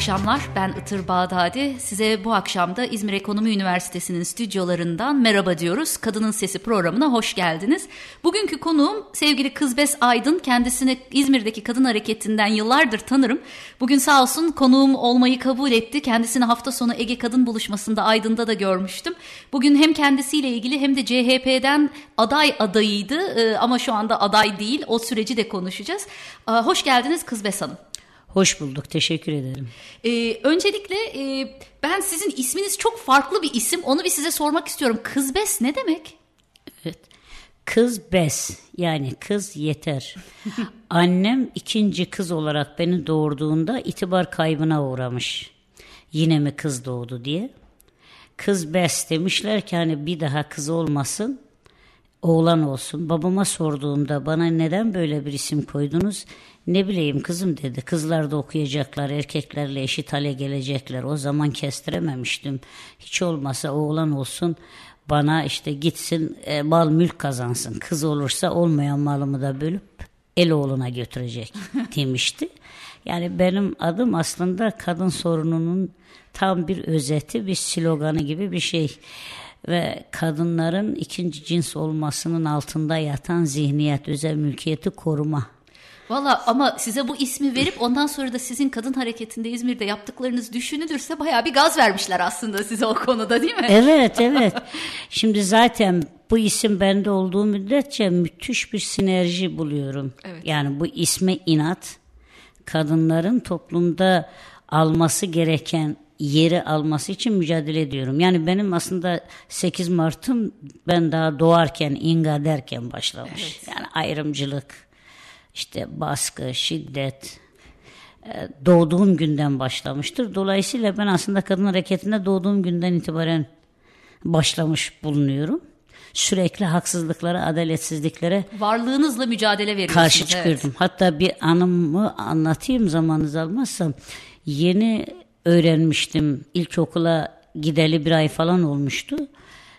Akşamlar. Ben Itır Bağdadi. Size bu akşam da İzmir Ekonomi Üniversitesi'nin stüdyolarından merhaba diyoruz. Kadının Sesi programına hoş geldiniz. Bugünkü konuğum sevgili Kızbes Aydın. Kendisini İzmir'deki kadın hareketinden yıllardır tanırım. Bugün sağ olsun konuğum olmayı kabul etti. Kendisini hafta sonu Ege Kadın Buluşması'nda Aydın'da da görmüştüm. Bugün hem kendisiyle ilgili hem de CHP'den aday adayıydı ee, ama şu anda aday değil. O süreci de konuşacağız. Ee, hoş geldiniz Kızbes Hanım. Hoş bulduk. Teşekkür ederim. Ee, öncelikle e, ben sizin isminiz çok farklı bir isim. Onu bir size sormak istiyorum. Kızbes ne demek? Evet. Kız bes yani kız yeter. Annem ikinci kız olarak beni doğurduğunda itibar kaybına uğramış. Yine mi kız doğdu diye. Kız bes demişler ki hani bir daha kız olmasın oğlan olsun. Babama sorduğumda bana neden böyle bir isim koydunuz? Ne bileyim kızım dedi. Kızlar da okuyacaklar, erkeklerle eşit hale gelecekler. O zaman kestirememiştim. Hiç olmasa oğlan olsun bana işte gitsin e, mal mülk kazansın. Kız olursa olmayan malımı da bölüp el oğluna götürecek demişti. Yani benim adım aslında kadın sorununun tam bir özeti, bir sloganı gibi bir şey ve kadınların ikinci cins olmasının altında yatan zihniyet, özel mülkiyeti koruma. Valla ama size bu ismi verip ondan sonra da sizin kadın hareketinde İzmir'de yaptıklarınız düşünülürse baya bir gaz vermişler aslında size o konuda değil mi? Evet evet. Şimdi zaten bu isim bende olduğu müddetçe müthiş bir sinerji buluyorum. Evet. Yani bu isme inat kadınların toplumda alması gereken yeri alması için mücadele ediyorum. Yani benim aslında 8 Mart'ım ben daha doğarken, inga derken başlamış. Evet. Yani ayrımcılık, işte baskı, şiddet e, doğduğum günden başlamıştır. Dolayısıyla ben aslında kadın hareketinde doğduğum günden itibaren başlamış bulunuyorum. Sürekli haksızlıklara, adaletsizliklere varlığınızla mücadele veriyorsunuz. Karşı çıkıyordum. Evet. Hatta bir anımı anlatayım zamanınız almazsam. Yeni öğrenmiştim. İlkokula gideli bir ay falan olmuştu.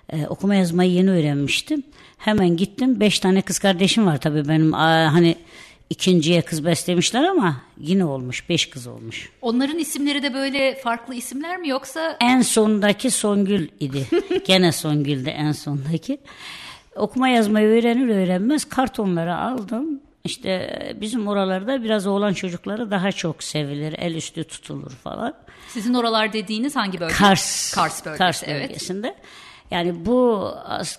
Ee, okuma yazmayı yeni öğrenmiştim. Hemen gittim. Beş tane kız kardeşim var tabii benim. Aa, hani ikinciye kız beslemişler ama yine olmuş. Beş kız olmuş. Onların isimleri de böyle farklı isimler mi yoksa? En sondaki Songül idi. Gene Songül'de en sondaki. Okuma yazmayı öğrenir öğrenmez kartonları aldım. İşte bizim oralarda biraz oğlan çocukları daha çok sevilir. El üstü tutulur falan. Sizin oralar dediğiniz hangi bölge? Kars. Kars bölgesi. Kars bölgesinde. Evet. Yani bu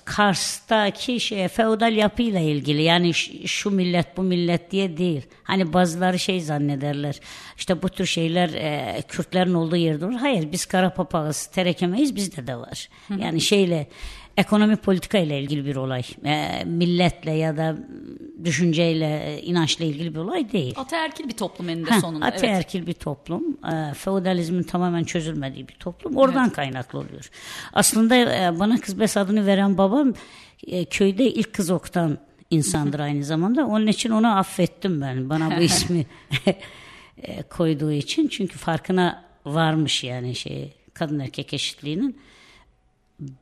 Kars'taki şey feodal yapıyla ilgili yani şu millet bu millet diye değil. Hani bazıları şey zannederler. İşte bu tür şeyler e, Kürtlerin olduğu yerde olur. Hayır biz kara papağız terekemeyiz bizde de var. Yani şeyle ekonomi politika ile ilgili bir olay. E, milletle ya da düşünceyle, inançla ilgili bir olay değil. Ataerkil bir toplum eninde ha, sonunda. Ataerkil evet. bir toplum. E, feodalizmin tamamen çözülmediği bir toplum. Oradan evet. kaynaklı oluyor. Aslında e, bana Kızbes adını veren babam e, köyde ilk kız okutan insandır aynı zamanda. Onun için onu affettim ben. Bana bu ismi e, koyduğu için. Çünkü farkına varmış yani şey kadın erkek eşitliğinin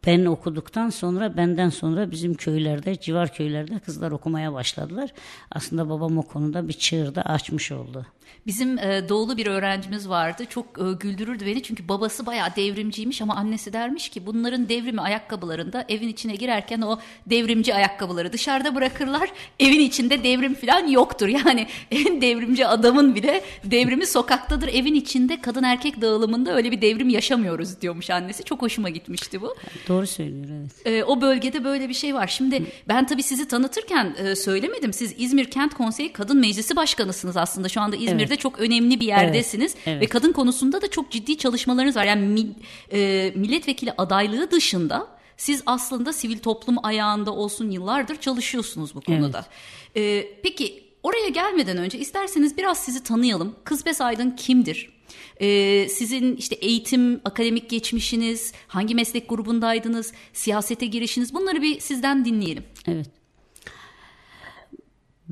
ben okuduktan sonra benden sonra bizim köylerde, civar köylerde kızlar okumaya başladılar. Aslında babam o konuda bir çığırda açmış oldu. Bizim e, doğulu bir öğrencimiz vardı. Çok e, güldürürdü beni çünkü babası bayağı devrimciymiş ama annesi dermiş ki bunların devrimi ayakkabılarında evin içine girerken o devrimci ayakkabıları dışarıda bırakırlar. Evin içinde devrim falan yoktur. Yani en devrimci adamın bile devrimi sokaktadır. Evin içinde kadın erkek dağılımında öyle bir devrim yaşamıyoruz diyormuş annesi. Çok hoşuma gitmişti bu. Doğru söylüyor evet. E, o bölgede böyle bir şey var. Şimdi ben tabii sizi tanıtırken e, söylemedim. Siz İzmir Kent Konseyi Kadın Meclisi Başkanısınız aslında. Şu anda İzmir'de evet. çok önemli bir yerdesiniz. Evet, evet. Ve kadın konusunda da çok ciddi çalışmalarınız var. Yani mi, e, milletvekili adaylığı dışında siz aslında sivil toplum ayağında olsun yıllardır çalışıyorsunuz bu konuda. Evet. E, peki oraya gelmeden önce isterseniz biraz sizi tanıyalım. Kızbes Aydın kimdir? Ee, sizin işte eğitim, akademik geçmişiniz, hangi meslek grubundaydınız, siyasete girişiniz bunları bir sizden dinleyelim. Evet.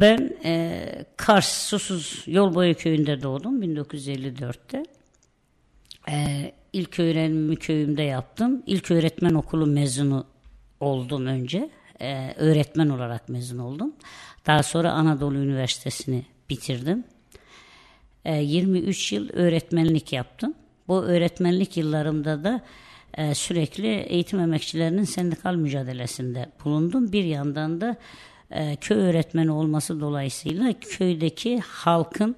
Ben e, Kars Susuz Yolboyu köyünde doğdum 1954'te. E, ilk öğrenimi köyümde yaptım. İlk öğretmen okulu mezunu oldum önce. E, öğretmen olarak mezun oldum. Daha sonra Anadolu Üniversitesi'ni bitirdim. 23 yıl öğretmenlik yaptım. Bu öğretmenlik yıllarımda da sürekli eğitim emekçilerinin sendikal mücadelesinde bulundum. Bir yandan da köy öğretmeni olması dolayısıyla köydeki halkın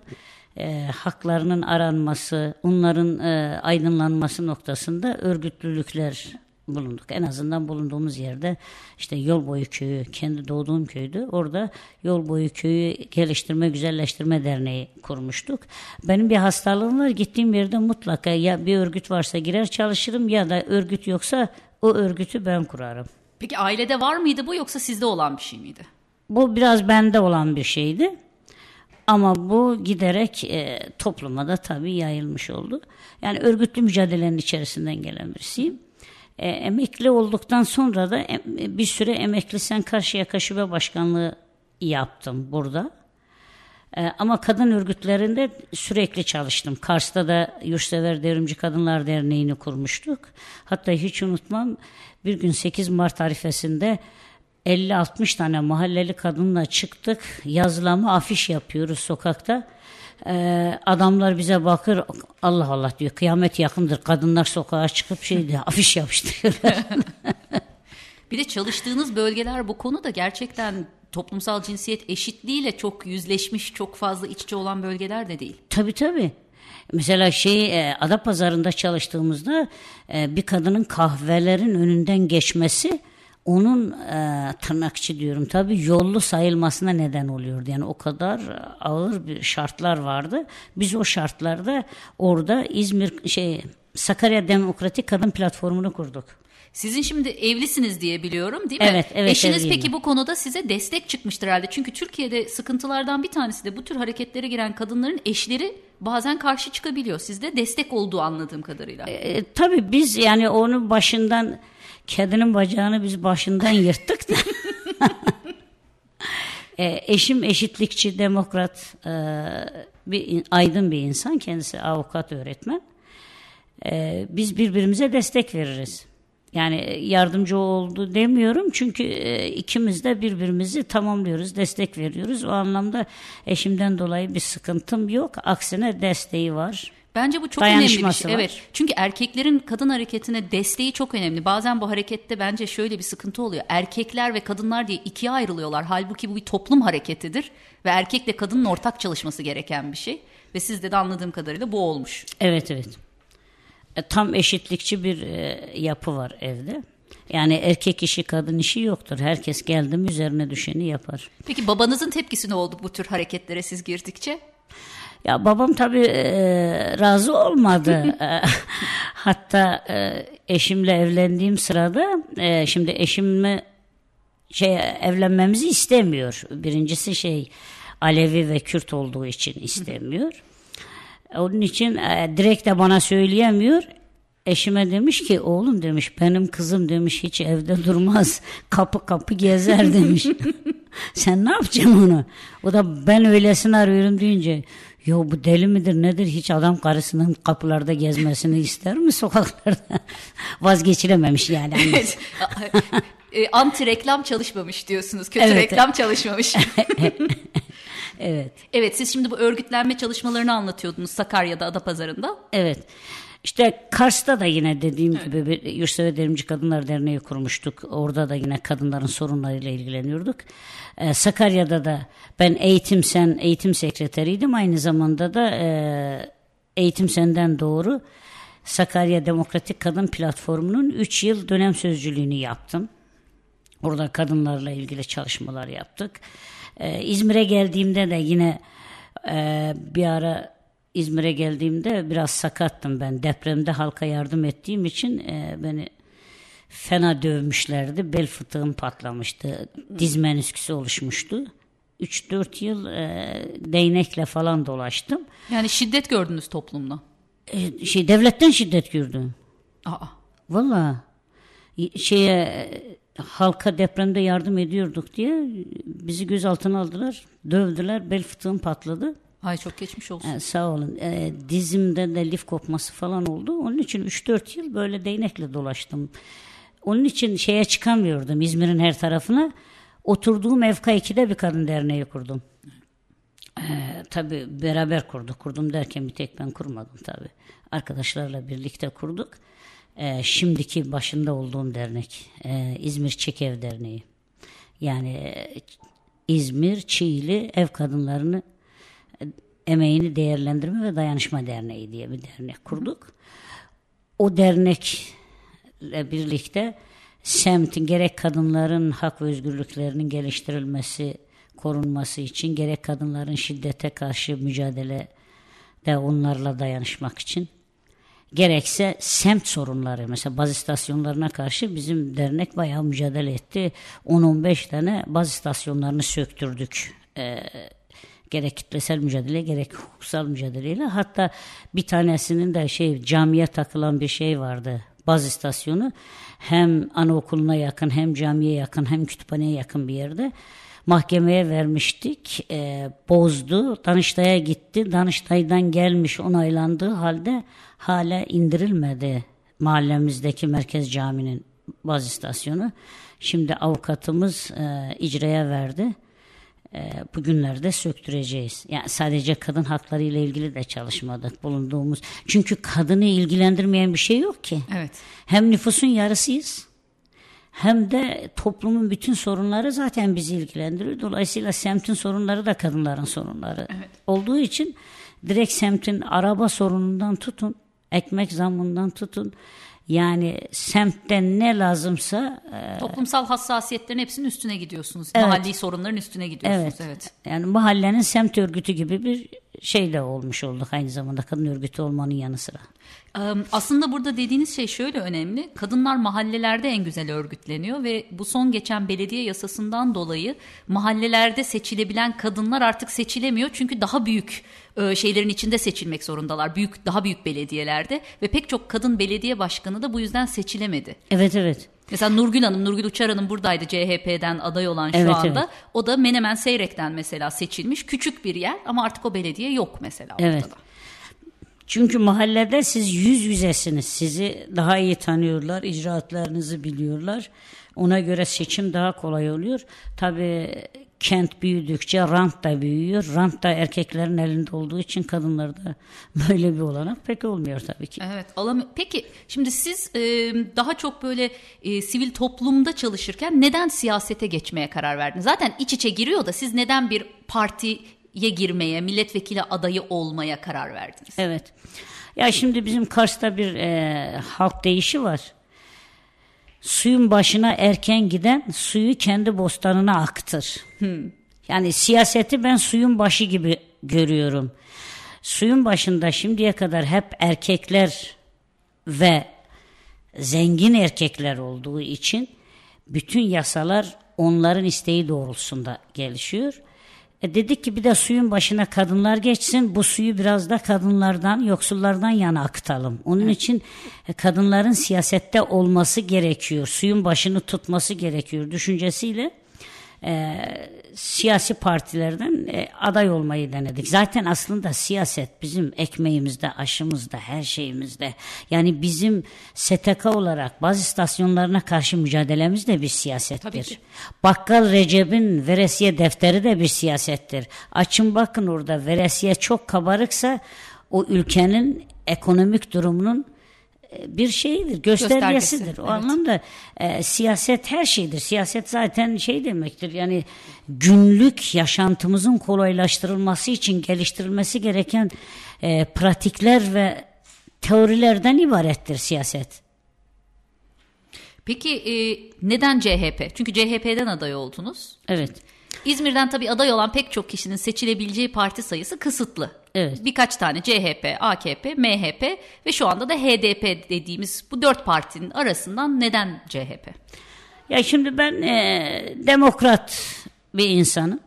e, haklarının aranması, onların e, aydınlanması noktasında örgütlülükler bulunduk. En azından bulunduğumuz yerde işte yol boyu köyü, kendi doğduğum köydü. Orada yol boyu köyü geliştirme, güzelleştirme derneği kurmuştuk. Benim bir hastalığım var. Gittiğim yerde mutlaka ya bir örgüt varsa girer çalışırım ya da örgüt yoksa o örgütü ben kurarım. Peki ailede var mıydı bu yoksa sizde olan bir şey miydi? Bu biraz bende olan bir şeydi. Ama bu giderek e, topluma da tabii yayılmış oldu. Yani örgütlü mücadelenin içerisinden gelen birisiyim. E, emekli olduktan sonra da e, bir süre emekli sen Karşıyaka Şube Başkanlığı yaptım burada. E, ama kadın örgütlerinde sürekli çalıştım. Kars'ta da Yurtsever Devrimci Kadınlar Derneği'ni kurmuştuk. Hatta hiç unutmam bir gün 8 Mart arifesinde 50-60 tane mahalleli kadınla çıktık. Yazılama afiş yapıyoruz sokakta. Ee, adamlar bize bakır Allah Allah diyor kıyamet yakındır. Kadınlar sokağa çıkıp şey diyor afiş yapıştırıyorlar. bir de çalıştığınız bölgeler bu konuda gerçekten toplumsal cinsiyet eşitliğiyle çok yüzleşmiş, çok fazla iççi olan bölgeler de değil. Tabii tabii. Mesela şey e, Ada Pazarında çalıştığımızda e, bir kadının kahvelerin önünden geçmesi onun e, tırnakçı diyorum tabi yollu sayılmasına neden oluyordu. Yani o kadar ağır bir şartlar vardı. Biz o şartlarda orada İzmir şey Sakarya Demokratik Kadın Platformu'nu kurduk. Sizin şimdi evlisiniz diye biliyorum değil mi? Evet, evet. Eşiniz evliyim. peki bu konuda size destek çıkmıştır herhalde. Çünkü Türkiye'de sıkıntılardan bir tanesi de bu tür hareketlere giren kadınların eşleri bazen karşı çıkabiliyor. Sizde destek olduğu anladığım kadarıyla. E, tabii biz yani onu başından kedinin bacağını biz başından yırttık da. e, eşim eşitlikçi, demokrat, e, bir aydın bir insan. Kendisi avukat, öğretmen. E, biz birbirimize destek veririz. Yani yardımcı oldu demiyorum çünkü e, ikimiz de birbirimizi tamamlıyoruz, destek veriyoruz. O anlamda eşimden dolayı bir sıkıntım yok. Aksine desteği var. Bence bu çok önemli bir şey. Var. Evet. Çünkü erkeklerin kadın hareketine desteği çok önemli. Bazen bu harekette bence şöyle bir sıkıntı oluyor. Erkekler ve kadınlar diye ikiye ayrılıyorlar. Halbuki bu bir toplum hareketidir ve erkekle kadının ortak çalışması gereken bir şey. Ve sizde de anladığım kadarıyla bu olmuş. Evet evet. E, tam eşitlikçi bir e, yapı var evde. Yani erkek işi kadın işi yoktur. Herkes geldi mi üzerine düşeni yapar. Peki babanızın tepkisi ne oldu bu tür hareketlere siz girdikçe? Ya babam tabii e, razı olmadı. E, hatta e, eşimle evlendiğim sırada e, şimdi eşimle şey evlenmemizi istemiyor. Birincisi şey Alevi ve Kürt olduğu için istemiyor. Onun için e, direkt de bana söyleyemiyor. Eşime demiş ki oğlum demiş benim kızım demiş hiç evde durmaz kapı kapı gezer demiş. Sen ne yapacaksın onu? O da ben öylesini arıyorum deyince Yo bu deli midir nedir hiç adam karısının kapılarda gezmesini ister mi sokaklarda? Vazgeçilememiş yani. E, anti reklam çalışmamış diyorsunuz. Kötü evet. reklam çalışmamış. evet. Evet siz şimdi bu örgütlenme çalışmalarını anlatıyordunuz Sakarya'da Adapazarı'nda. Evet. İşte Kars'ta da yine dediğim evet. gibi bir Yurtsever Kadınlar Derneği kurmuştuk. Orada da yine kadınların sorunlarıyla ilgileniyorduk. Ee, Sakarya'da da ben eğitim sen eğitim sekreteriydim. Aynı zamanda da e, eğitim senden doğru Sakarya Demokratik Kadın Platformu'nun 3 yıl dönem sözcülüğünü yaptım. Orada kadınlarla ilgili çalışmalar yaptık. Ee, İzmir'e geldiğimde de yine e, bir ara İzmir'e geldiğimde biraz sakattım ben. Depremde halka yardım ettiğim için e, beni fena dövmüşlerdi. Bel fıtığım patlamıştı. Diz menisküsü oluşmuştu. 3-4 yıl e, değnekle falan dolaştım. Yani şiddet gördünüz toplumda. E, şey devletten şiddet gördüm. Aa. Valla şeye halka depremde yardım ediyorduk diye bizi gözaltına aldılar. Dövdüler. Bel fıtığım patladı. Ay çok geçmiş olsun. Ee, sağ olun. Ee, dizimde de lif kopması falan oldu. Onun için 3-4 yıl böyle değnekle dolaştım. Onun için şeye çıkamıyordum İzmir'in her tarafına. Oturduğum Evka 2'de bir kadın derneği kurdum. Ee, tabii beraber kurduk. Kurdum derken bir tek ben kurmadım tabii. Arkadaşlarla birlikte kurduk. Ee, şimdiki başında olduğum dernek e, İzmir Çekev Derneği. Yani e, İzmir Çiğli Ev Kadınlarını e, Emeğini Değerlendirme ve Dayanışma Derneği diye bir dernek kurduk. O dernekle birlikte semtin gerek kadınların hak ve özgürlüklerinin geliştirilmesi, korunması için gerek kadınların şiddete karşı mücadele de onlarla dayanışmak için gerekse semt sorunları mesela baz istasyonlarına karşı bizim dernek bayağı mücadele etti. 10-15 tane baz istasyonlarını söktürdük. Ee, gerek kitlesel mücadele gerek hukuksal mücadeleyle hatta bir tanesinin de şey camiye takılan bir şey vardı baz istasyonu hem anaokuluna yakın hem camiye yakın hem kütüphaneye yakın bir yerde mahkemeye vermiştik. E, bozdu. Danıştay'a gitti. Danıştay'dan gelmiş onaylandığı halde hala indirilmedi mahallemizdeki merkez caminin baz istasyonu. Şimdi avukatımız e, icraya verdi. E, bugünlerde söktüreceğiz. Yani sadece kadın hakları ile ilgili de çalışmadık bulunduğumuz. Çünkü kadını ilgilendirmeyen bir şey yok ki. Evet. Hem nüfusun yarısıyız hem de toplumun bütün sorunları zaten bizi ilgilendiriyor. Dolayısıyla semtin sorunları da kadınların sorunları evet. olduğu için direkt semtin araba sorunundan tutun, ekmek zammından tutun. Yani semtten ne lazımsa e, toplumsal hassasiyetlerin hepsinin üstüne gidiyorsunuz. Evet. Mahalli sorunların üstüne gidiyorsunuz. Evet. evet. Yani mahallenin semt örgütü gibi bir şey de olmuş olduk aynı zamanda kadın örgütü olmanın yanı sıra. Aslında burada dediğiniz şey şöyle önemli. Kadınlar mahallelerde en güzel örgütleniyor ve bu son geçen belediye yasasından dolayı mahallelerde seçilebilen kadınlar artık seçilemiyor. Çünkü daha büyük şeylerin içinde seçilmek zorundalar. Büyük daha büyük belediyelerde ve pek çok kadın belediye başkanı da bu yüzden seçilemedi. Evet evet. Mesela Nurgül Hanım, Nurgül Uçar Hanım buradaydı CHP'den aday olan şu evet, anda. Evet. O da Menemen Seyrek'ten mesela seçilmiş. Küçük bir yer ama artık o belediye yok mesela ortada. Evet. Çünkü mahallede siz yüz yüzesiniz. Sizi daha iyi tanıyorlar, icraatlarınızı biliyorlar. Ona göre seçim daha kolay oluyor. Tabii kent büyüdükçe rant da büyüyor. Rant da erkeklerin elinde olduğu için kadınlarda böyle bir olanak pek olmuyor tabii ki. Evet. Peki şimdi siz e, daha çok böyle e, sivil toplumda çalışırken neden siyasete geçmeye karar verdiniz? Zaten iç içe giriyor da siz neden bir parti ye girmeye, milletvekili adayı olmaya karar verdiniz? Evet. Ya şimdi bizim Kars'ta bir e, halk deyişi var. Suyun başına erken giden suyu kendi bostanına aktır. Hmm. Yani siyaseti ben suyun başı gibi görüyorum. Suyun başında şimdiye kadar hep erkekler ve zengin erkekler olduğu için bütün yasalar onların isteği doğrultusunda gelişiyor. E dedik ki bir de suyun başına kadınlar geçsin. Bu suyu biraz da kadınlardan, yoksullardan yana akıtalım. Onun evet. için e, kadınların siyasette olması gerekiyor. Suyun başını tutması gerekiyor düşüncesiyle e, siyasi partilerden e, aday olmayı denedik. Zaten aslında siyaset bizim ekmeğimizde, aşımızda, her şeyimizde. Yani bizim STK olarak bazı istasyonlarına karşı mücadelemiz de bir siyasettir. Bakkal Recep'in veresiye defteri de bir siyasettir. Açın bakın orada veresiye çok kabarıksa o ülkenin ekonomik durumunun bir şeydir, göstergesidir. O evet. anlamda e, siyaset her şeydir. Siyaset zaten şey demektir. Yani günlük yaşantımızın kolaylaştırılması için geliştirilmesi gereken e, pratikler ve teorilerden ibarettir siyaset. Peki e, neden CHP? Çünkü CHP'den aday oldunuz. Evet. İzmir'den tabii aday olan pek çok kişinin seçilebileceği parti sayısı kısıtlı. Evet. Birkaç tane CHP, AKP, MHP ve şu anda da HDP dediğimiz bu dört partinin arasından neden CHP? Ya şimdi ben e, demokrat bir insanım.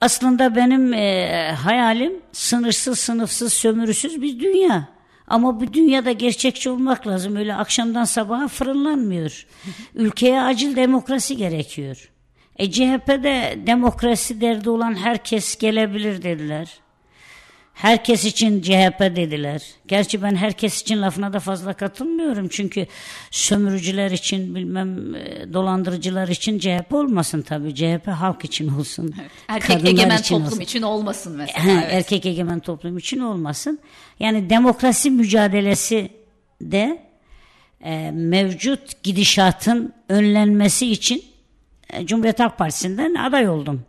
Aslında benim e, hayalim sınırsız, sınıfsız, sömürüsüz bir dünya. Ama bu dünyada gerçekçi olmak lazım. Öyle akşamdan sabaha fırınlanmıyor. Ülkeye acil demokrasi gerekiyor. E CHP'de demokrasi derdi olan herkes gelebilir dediler. Herkes için CHP dediler. Gerçi ben herkes için lafına da fazla katılmıyorum. Çünkü sömürücüler için bilmem e, dolandırıcılar için CHP olmasın tabii. CHP halk için olsun. Evet. Erkek egemen için toplum olsun. için olmasın mesela. Evet. Erkek egemen toplum için olmasın. Yani demokrasi mücadelesi de e, mevcut gidişatın önlenmesi için Cumhuriyet Halk Partisi'nden aday oldum.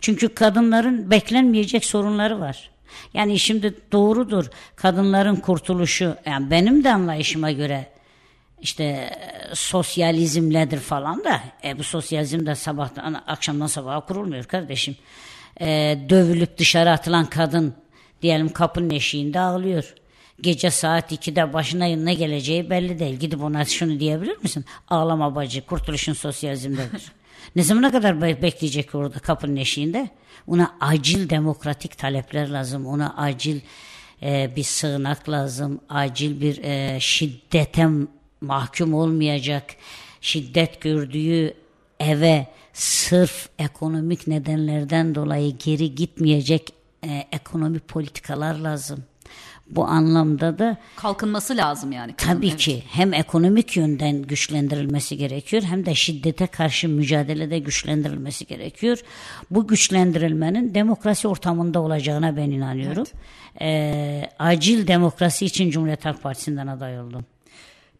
Çünkü kadınların beklenmeyecek sorunları var. Yani şimdi doğrudur kadınların kurtuluşu yani benim de anlayışıma göre işte e, sosyalizmledir falan da e, bu sosyalizm de sabahtan akşamdan sabaha kurulmuyor kardeşim. E, dövülüp dışarı atılan kadın diyelim kapının eşiğinde ağlıyor. Gece saat 2'de başına ne geleceği belli değil. Gidip ona şunu diyebilir misin? Ağlama bacı kurtuluşun sosyalizmdedir. Ne zamana kadar bekleyecek orada kapının eşiğinde? Ona acil demokratik talepler lazım. Ona acil e, bir sığınak lazım. Acil bir e, şiddete mahkum olmayacak. Şiddet gördüğü eve sırf ekonomik nedenlerden dolayı geri gitmeyecek e, ekonomi politikalar lazım. Bu anlamda da kalkınması lazım yani. Tabii evet. ki hem ekonomik yönden güçlendirilmesi gerekiyor hem de şiddete karşı mücadelede güçlendirilmesi gerekiyor. Bu güçlendirilmenin demokrasi ortamında olacağına ben inanıyorum. Evet. Ee, acil demokrasi için Cumhuriyet Halk Partisi'nden aday oldum.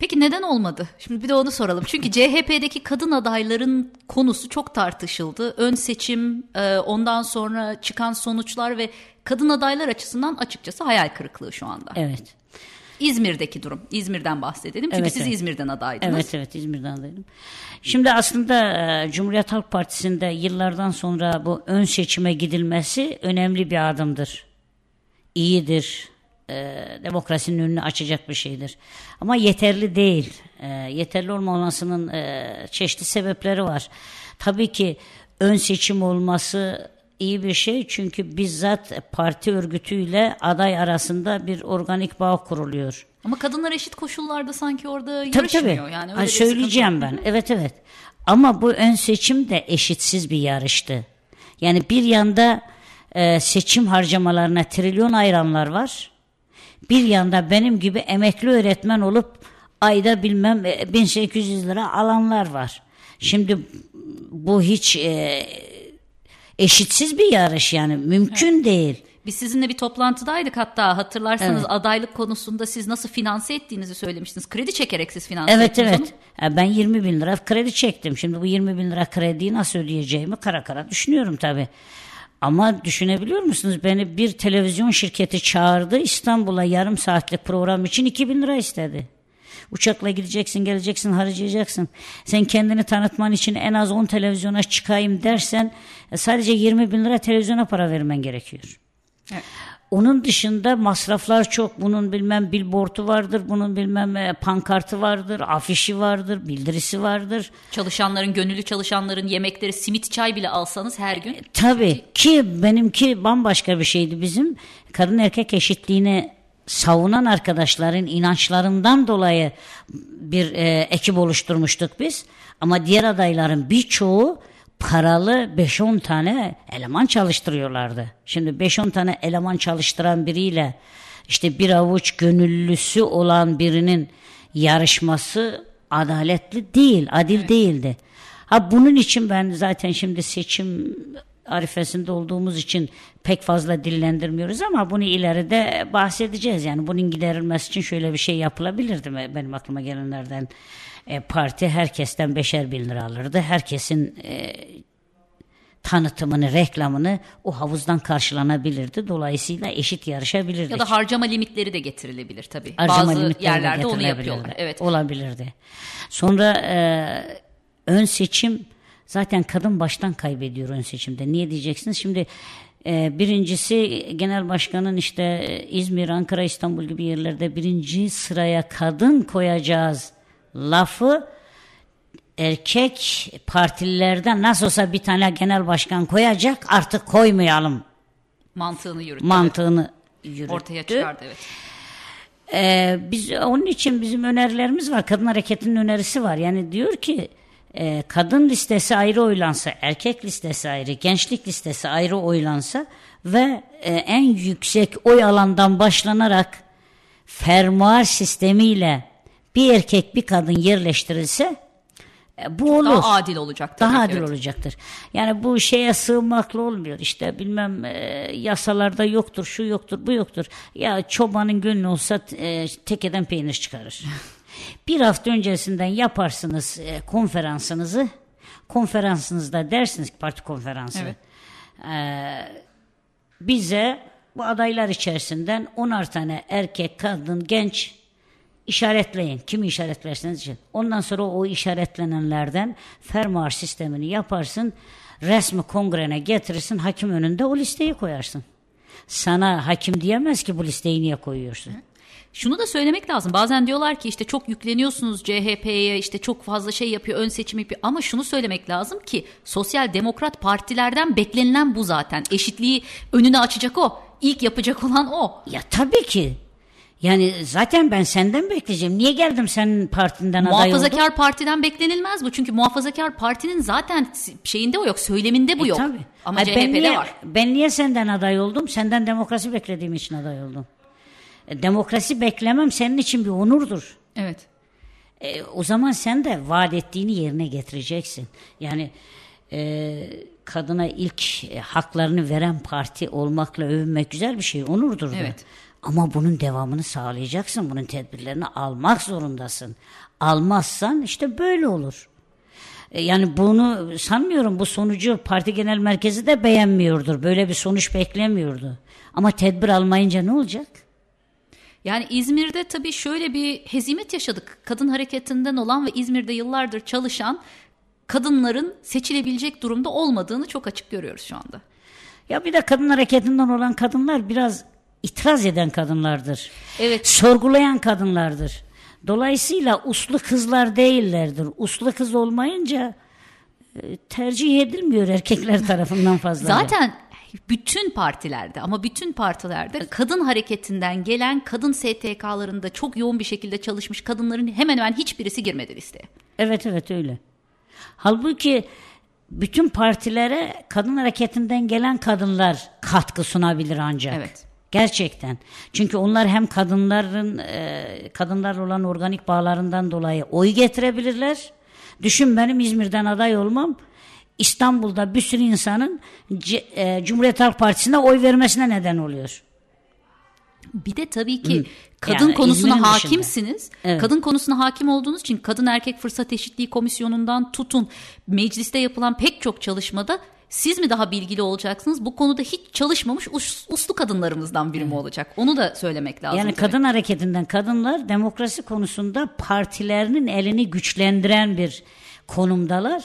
Peki neden olmadı? Şimdi bir de onu soralım. Çünkü CHP'deki kadın adayların konusu çok tartışıldı. Ön seçim, e, ondan sonra çıkan sonuçlar ve kadın adaylar açısından açıkçası hayal kırıklığı şu anda. Evet. İzmir'deki durum. İzmir'den bahsedelim. Çünkü evet, siz evet. İzmir'den adaydınız. Evet evet İzmir'den adaydım. Şimdi aslında e, Cumhuriyet Halk Partisi'nde yıllardan sonra bu ön seçime gidilmesi önemli bir adımdır. İyidir. E, demokrasinin önünü açacak bir şeydir. Ama yeterli değil. E, yeterli olmamasının e, çeşitli sebepleri var. Tabii ki ön seçim olması iyi bir şey çünkü bizzat parti örgütüyle aday arasında bir organik bağ kuruluyor. Ama kadınlar eşit koşullarda sanki orada yarışmıyor. Tabii tabii. Yani öyle söyleyeceğim ben. Evet evet. Ama bu ön seçim de eşitsiz bir yarıştı. Yani bir yanda e, seçim harcamalarına trilyon ayıranlar var. Bir yanda benim gibi emekli öğretmen olup ayda bilmem 1800 e, lira alanlar var. Şimdi bu hiç e, eşitsiz bir yarış yani mümkün evet. değil. Biz sizinle bir toplantıdaydık hatta hatırlarsanız evet. adaylık konusunda siz nasıl finanse ettiğinizi söylemiştiniz. Kredi çekerek siz finanse evet, ettiniz Evet evet. Ben 20 bin lira kredi çektim. Şimdi bu 20 bin lira krediyi nasıl ödeyeceğimi kara kara düşünüyorum tabii. Ama düşünebiliyor musunuz? Beni bir televizyon şirketi çağırdı İstanbul'a yarım saatlik program için 2 bin lira istedi. Uçakla gideceksin, geleceksin, harcayacaksın. Sen kendini tanıtman için en az 10 televizyona çıkayım dersen e, sadece 20 bin lira televizyona para vermen gerekiyor. Evet. Onun dışında masraflar çok. Bunun bilmem billboardu vardır, bunun bilmem e, pankartı vardır, afişi vardır, bildirisi vardır. Çalışanların, gönüllü çalışanların yemekleri simit çay bile alsanız her gün. E, tabii ki benimki bambaşka bir şeydi bizim. Kadın erkek eşitliğine savunan arkadaşların inançlarından dolayı bir e, ekip oluşturmuştuk biz. Ama diğer adayların birçoğu paralı 5-10 tane eleman çalıştırıyorlardı. Şimdi 5-10 tane eleman çalıştıran biriyle işte bir avuç gönüllüsü olan birinin yarışması adaletli değil, adil evet. değildi. Ha bunun için ben zaten şimdi seçim arifesinde olduğumuz için pek fazla dillendirmiyoruz ama bunu ileride bahsedeceğiz. Yani bunun giderilmesi için şöyle bir şey yapılabilirdi benim aklıma gelenlerden. E, parti herkesten beşer bin lira alırdı. Herkesin e, tanıtımını, reklamını o havuzdan karşılanabilirdi. Dolayısıyla eşit yarışabilirdik. Ya da harcama limitleri de getirilebilir tabii. Harcama Bazı yerlerde onu yapıyorlar. Evet. Olabilirdi. Sonra e, ön seçim Zaten kadın baştan kaybediyor ön seçimde. Niye diyeceksiniz? Şimdi e, birincisi genel başkanın işte e, İzmir, Ankara, İstanbul gibi yerlerde birinci sıraya kadın koyacağız lafı erkek partililerden nasıl olsa bir tane genel başkan koyacak artık koymayalım. Mantığını yürüttü. Mantığını yürüttü. Ortaya çıkardı evet. Ee, biz onun için bizim önerilerimiz var. Kadın hareketinin önerisi var. Yani diyor ki e, kadın listesi ayrı oylansa, erkek listesi ayrı, gençlik listesi ayrı oylansa ve e, en yüksek oy alandan başlanarak fermuar sistemiyle bir erkek bir kadın yerleştirilse e, bu olur. Daha adil olacaktır. Daha adil evet. olacaktır. Yani bu şeye sığmakla olmuyor. İşte bilmem e, yasalarda yoktur, şu yoktur, bu yoktur. Ya çobanın gönlü olsa e, tekeden peynir çıkarır. bir hafta öncesinden yaparsınız e, konferansınızı. Konferansınızda dersiniz ki parti konferansı. Evet. E, bize bu adaylar içerisinden onar tane erkek, kadın, genç işaretleyin. Kimi işaretlerseniz için. Ondan sonra o işaretlenenlerden fermuar sistemini yaparsın. Resmi kongrene getirirsin. Hakim önünde o listeyi koyarsın. Sana hakim diyemez ki bu listeyi niye koyuyorsun? Şunu da söylemek lazım. Bazen diyorlar ki işte çok yükleniyorsunuz CHP'ye işte çok fazla şey yapıyor, ön seçim yapıyor. Ama şunu söylemek lazım ki sosyal demokrat partilerden beklenilen bu zaten. Eşitliği önünü açacak o. İlk yapacak olan o. Ya tabii ki. Yani zaten ben senden bekleyeceğim. Niye geldim senin partinden aday oldum? Muhafazakar partiden beklenilmez bu. Çünkü muhafazakar partinin zaten şeyinde o yok, söyleminde bu e, yok. Tabii. Ama Hayır, CHP'de ben niye, var. Ben niye senden aday oldum? Senden demokrasi beklediğim için aday oldum. E, demokrasi beklemem senin için bir onurdur. Evet. E, o zaman sen de vaat ettiğini yerine getireceksin. Yani e, kadına ilk e, haklarını veren parti olmakla övünmek güzel bir şey, onurdur. Evet. Da. Ama bunun devamını sağlayacaksın. Bunun tedbirlerini almak zorundasın. Almazsan işte böyle olur. E, yani bunu sanmıyorum bu sonucu parti genel merkezi de beğenmiyordur. Böyle bir sonuç beklemiyordu. Ama tedbir almayınca ne olacak? Yani İzmir'de tabii şöyle bir hezimet yaşadık. Kadın hareketinden olan ve İzmir'de yıllardır çalışan kadınların seçilebilecek durumda olmadığını çok açık görüyoruz şu anda. Ya bir de kadın hareketinden olan kadınlar biraz itiraz eden kadınlardır. Evet. Sorgulayan kadınlardır. Dolayısıyla uslu kızlar değillerdir. Uslu kız olmayınca e, tercih edilmiyor erkekler tarafından fazla. Zaten bütün partilerde ama bütün partilerde kadın hareketinden gelen kadın STK'larında çok yoğun bir şekilde çalışmış kadınların hemen hemen hiçbirisi girmedi listeye. Evet evet öyle. Halbuki bütün partilere kadın hareketinden gelen kadınlar katkı sunabilir ancak. Evet. Gerçekten. Çünkü onlar hem kadınların e, kadınlar olan organik bağlarından dolayı oy getirebilirler. Düşün benim İzmir'den aday olmam İstanbul'da bir sürü insanın e, Cumhuriyet Halk Partisi'ne oy vermesine neden oluyor. Bir de tabii ki kadın yani konusuna hakimsiniz. Evet. Kadın konusuna hakim olduğunuz için kadın erkek fırsat eşitliği komisyonundan tutun mecliste yapılan pek çok çalışmada siz mi daha bilgili olacaksınız? Bu konuda hiç çalışmamış uslu kadınlarımızdan biri mi olacak? Onu da söylemek lazım. Yani tabii. kadın hareketinden kadınlar demokrasi konusunda partilerinin elini güçlendiren bir konumdalar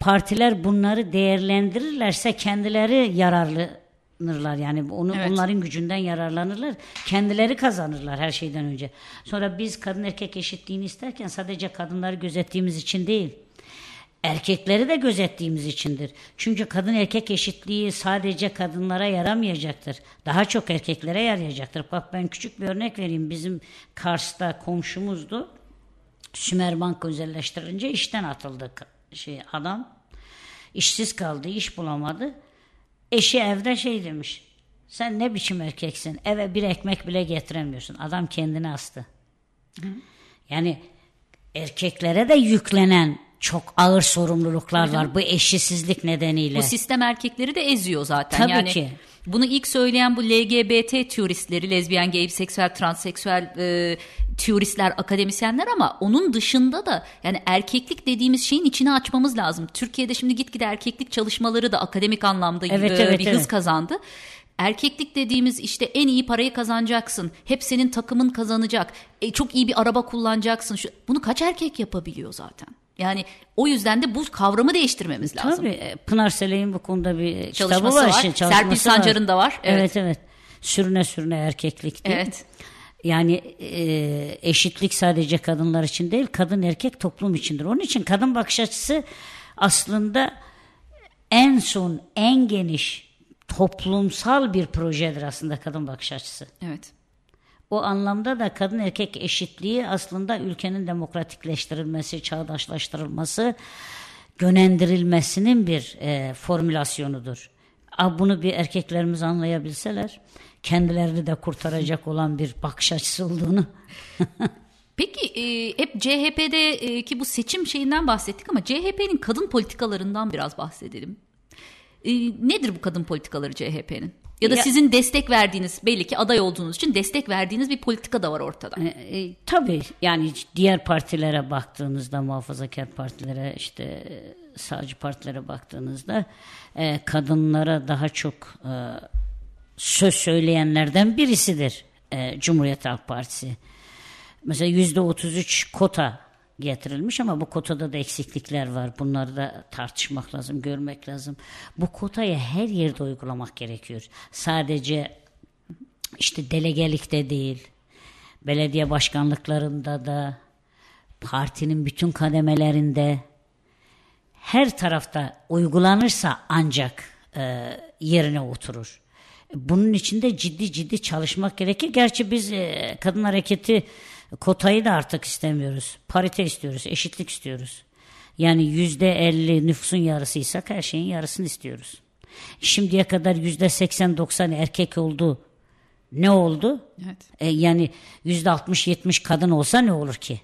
partiler bunları değerlendirirlerse kendileri yararlanırlar. Yani onu evet. onların gücünden yararlanırlar. Kendileri kazanırlar her şeyden önce. Sonra biz kadın erkek eşitliğini isterken sadece kadınları gözettiğimiz için değil. Erkekleri de gözettiğimiz içindir. Çünkü kadın erkek eşitliği sadece kadınlara yaramayacaktır. Daha çok erkeklere yarayacaktır. Bak ben küçük bir örnek vereyim. Bizim Kars'ta komşumuzdu. Sümer Banka özelleştirince işten atıldı şey adam işsiz kaldı, iş bulamadı. Eşi evde şey demiş. Sen ne biçim erkeksin? Eve bir ekmek bile getiremiyorsun. Adam kendini astı. Hı. Yani erkeklere de yüklenen çok ağır sorumluluklar var bu eşitsizlik nedeniyle. Bu sistem erkekleri de eziyor zaten. Tabii yani ki. Bunu ilk söyleyen bu LGBT teoristleri, lezbiyen, gay, biseksüel, transseksüel e, teoristler, akademisyenler ama onun dışında da yani erkeklik dediğimiz şeyin içine açmamız lazım. Türkiye'de şimdi gitgide erkeklik çalışmaları da akademik anlamda evet, e, evet, bir evet. hız kazandı. Erkeklik dediğimiz işte en iyi parayı kazanacaksın. Hep senin takımın kazanacak. E, çok iyi bir araba kullanacaksın. Şu, bunu kaç erkek yapabiliyor zaten? Yani o yüzden de bu kavramı değiştirmemiz lazım. Tabii e, Pınar Seley'in bu konuda bir Çalışması var. var. Serpil Sancar'ın da var. Evet evet. evet. Sürüne sürüne erkeklik diye. Evet. Yani e, eşitlik sadece kadınlar için değil, kadın erkek toplum içindir. Onun için kadın bakış açısı aslında en son, en geniş toplumsal bir projedir aslında kadın bakış açısı. Evet. O anlamda da kadın erkek eşitliği aslında ülkenin demokratikleştirilmesi, çağdaşlaştırılması, gönendirilmesinin bir e, formülasyonudur. Bunu bir erkeklerimiz anlayabilseler kendilerini de kurtaracak olan bir bakış açısı olduğunu. Peki e, hep CHP'deki bu seçim şeyinden bahsettik ama CHP'nin kadın politikalarından biraz bahsedelim. E, nedir bu kadın politikaları CHP'nin? Ya da ya, sizin destek verdiğiniz belli ki aday olduğunuz için destek verdiğiniz bir politika da var ortada. E, e, tabii yani diğer partilere baktığınızda muhafazakar partilere işte sağcı partilere baktığınızda e, kadınlara daha çok e, söz söyleyenlerden birisidir e, Cumhuriyet Halk Partisi. Mesela yüzde 33 kota getirilmiş ama bu kotada da eksiklikler var. Bunları da tartışmak lazım, görmek lazım. Bu kotayı her yerde uygulamak gerekiyor. Sadece işte delegelikte değil, belediye başkanlıklarında da, partinin bütün kademelerinde, her tarafta uygulanırsa ancak e, yerine oturur. Bunun için de ciddi ciddi çalışmak gerekir. Gerçi biz e, kadın hareketi kotayı da artık istemiyoruz. Parite istiyoruz, eşitlik istiyoruz. Yani yüzde elli nüfusun yarısıysak her şeyin yarısını istiyoruz. Şimdiye kadar yüzde seksen doksan erkek oldu. Ne oldu? Evet. E, yani yüzde altmış yetmiş kadın olsa ne olur ki?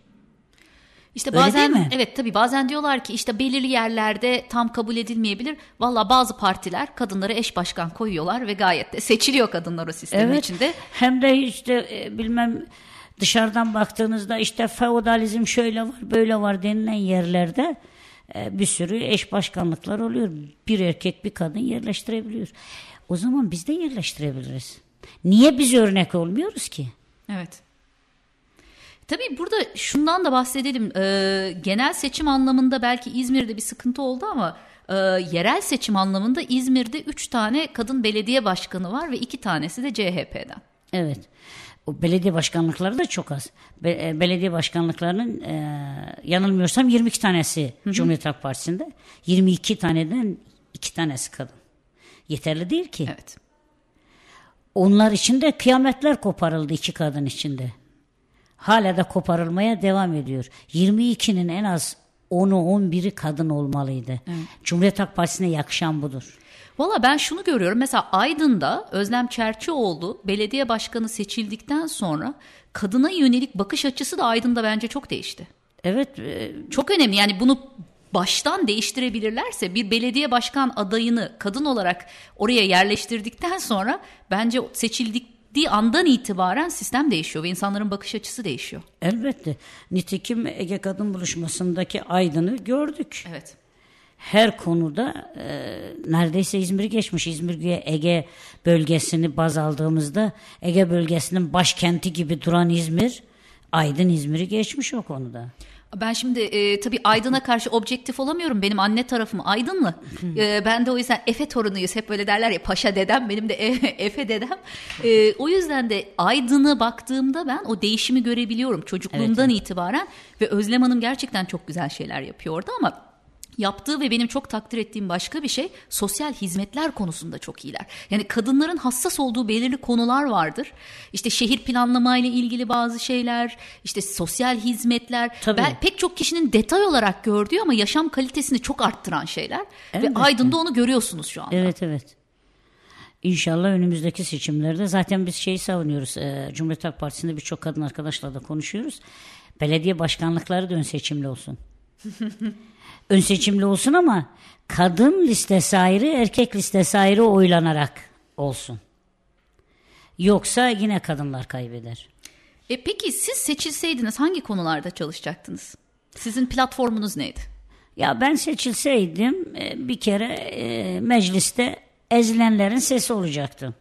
İşte bazen evet tabii bazen diyorlar ki işte belirli yerlerde tam kabul edilmeyebilir. Valla bazı partiler kadınları eş başkan koyuyorlar ve gayet de seçiliyor kadınlar o sistemin evet. içinde. Hem de işte e, bilmem dışarıdan baktığınızda işte feodalizm şöyle var böyle var denilen yerlerde e, bir sürü eş başkanlıklar oluyor. Bir erkek bir kadın yerleştirebiliyor. O zaman biz de yerleştirebiliriz. Niye biz örnek olmuyoruz ki? Evet. Tabii burada şundan da bahsedelim. Ee, genel seçim anlamında belki İzmir'de bir sıkıntı oldu ama e, yerel seçim anlamında İzmir'de 3 tane kadın belediye başkanı var ve 2 tanesi de CHP'den. Evet. O belediye başkanlıkları da çok az. Be, e, belediye başkanlıklarının e, yanılmıyorsam 22 tanesi Hı-hı. Cumhuriyet Halk Partisi'nde. 22 taneden 2 tanesi kadın. Yeterli değil ki. Evet. Onlar için de kıyametler koparıldı iki kadın içinde hala da koparılmaya devam ediyor. 22'nin en az 10'u 11'i kadın olmalıydı. Evet. Cumhuriyet Halk Partisi'ne yakışan budur. Valla ben şunu görüyorum. Mesela Aydın'da Özlem Çerçioğlu belediye başkanı seçildikten sonra kadına yönelik bakış açısı da Aydın'da bence çok değişti. Evet. E, çok önemli. Yani bunu baştan değiştirebilirlerse bir belediye başkan adayını kadın olarak oraya yerleştirdikten sonra bence seçildik gittiği andan itibaren sistem değişiyor ve insanların bakış açısı değişiyor. Elbette. Nitekim Ege Kadın Buluşması'ndaki Aydın'ı gördük. Evet. Her konuda e, neredeyse İzmir'i geçmiş. İzmir Ege bölgesini baz aldığımızda Ege bölgesinin başkenti gibi duran İzmir, Aydın İzmir'i geçmiş o konuda. Ben şimdi e, tabii Aydın'a karşı objektif olamıyorum. Benim anne tarafım Aydınlı. e, ben de o yüzden Efe torunuyuz. Hep böyle derler ya paşa dedem benim de Efe dedem. E, o yüzden de Aydın'a baktığımda ben o değişimi görebiliyorum çocukluğumdan evet, evet. itibaren. Ve Özlem Hanım gerçekten çok güzel şeyler yapıyor orada ama Yaptığı ve benim çok takdir ettiğim başka bir şey sosyal hizmetler konusunda çok iyiler. Yani kadınların hassas olduğu belirli konular vardır. İşte şehir planlama ile ilgili bazı şeyler, işte sosyal hizmetler. Tabii. Ben, pek çok kişinin detay olarak gördüğü ama yaşam kalitesini çok arttıran şeyler. Evet. Ve Aydın'da onu görüyorsunuz şu anda. Evet evet. İnşallah önümüzdeki seçimlerde zaten biz şeyi savunuyoruz. E, Cumhuriyet Halk Partisi'nde birçok kadın arkadaşla da konuşuyoruz. Belediye başkanlıkları da ön seçimli olsun. Ön seçimli olsun ama kadın listesi ayrı, erkek listesi ayrı oylanarak olsun. Yoksa yine kadınlar kaybeder. E peki siz seçilseydiniz hangi konularda çalışacaktınız? Sizin platformunuz neydi? Ya ben seçilseydim e, bir kere e, mecliste ezilenlerin sesi olacaktım.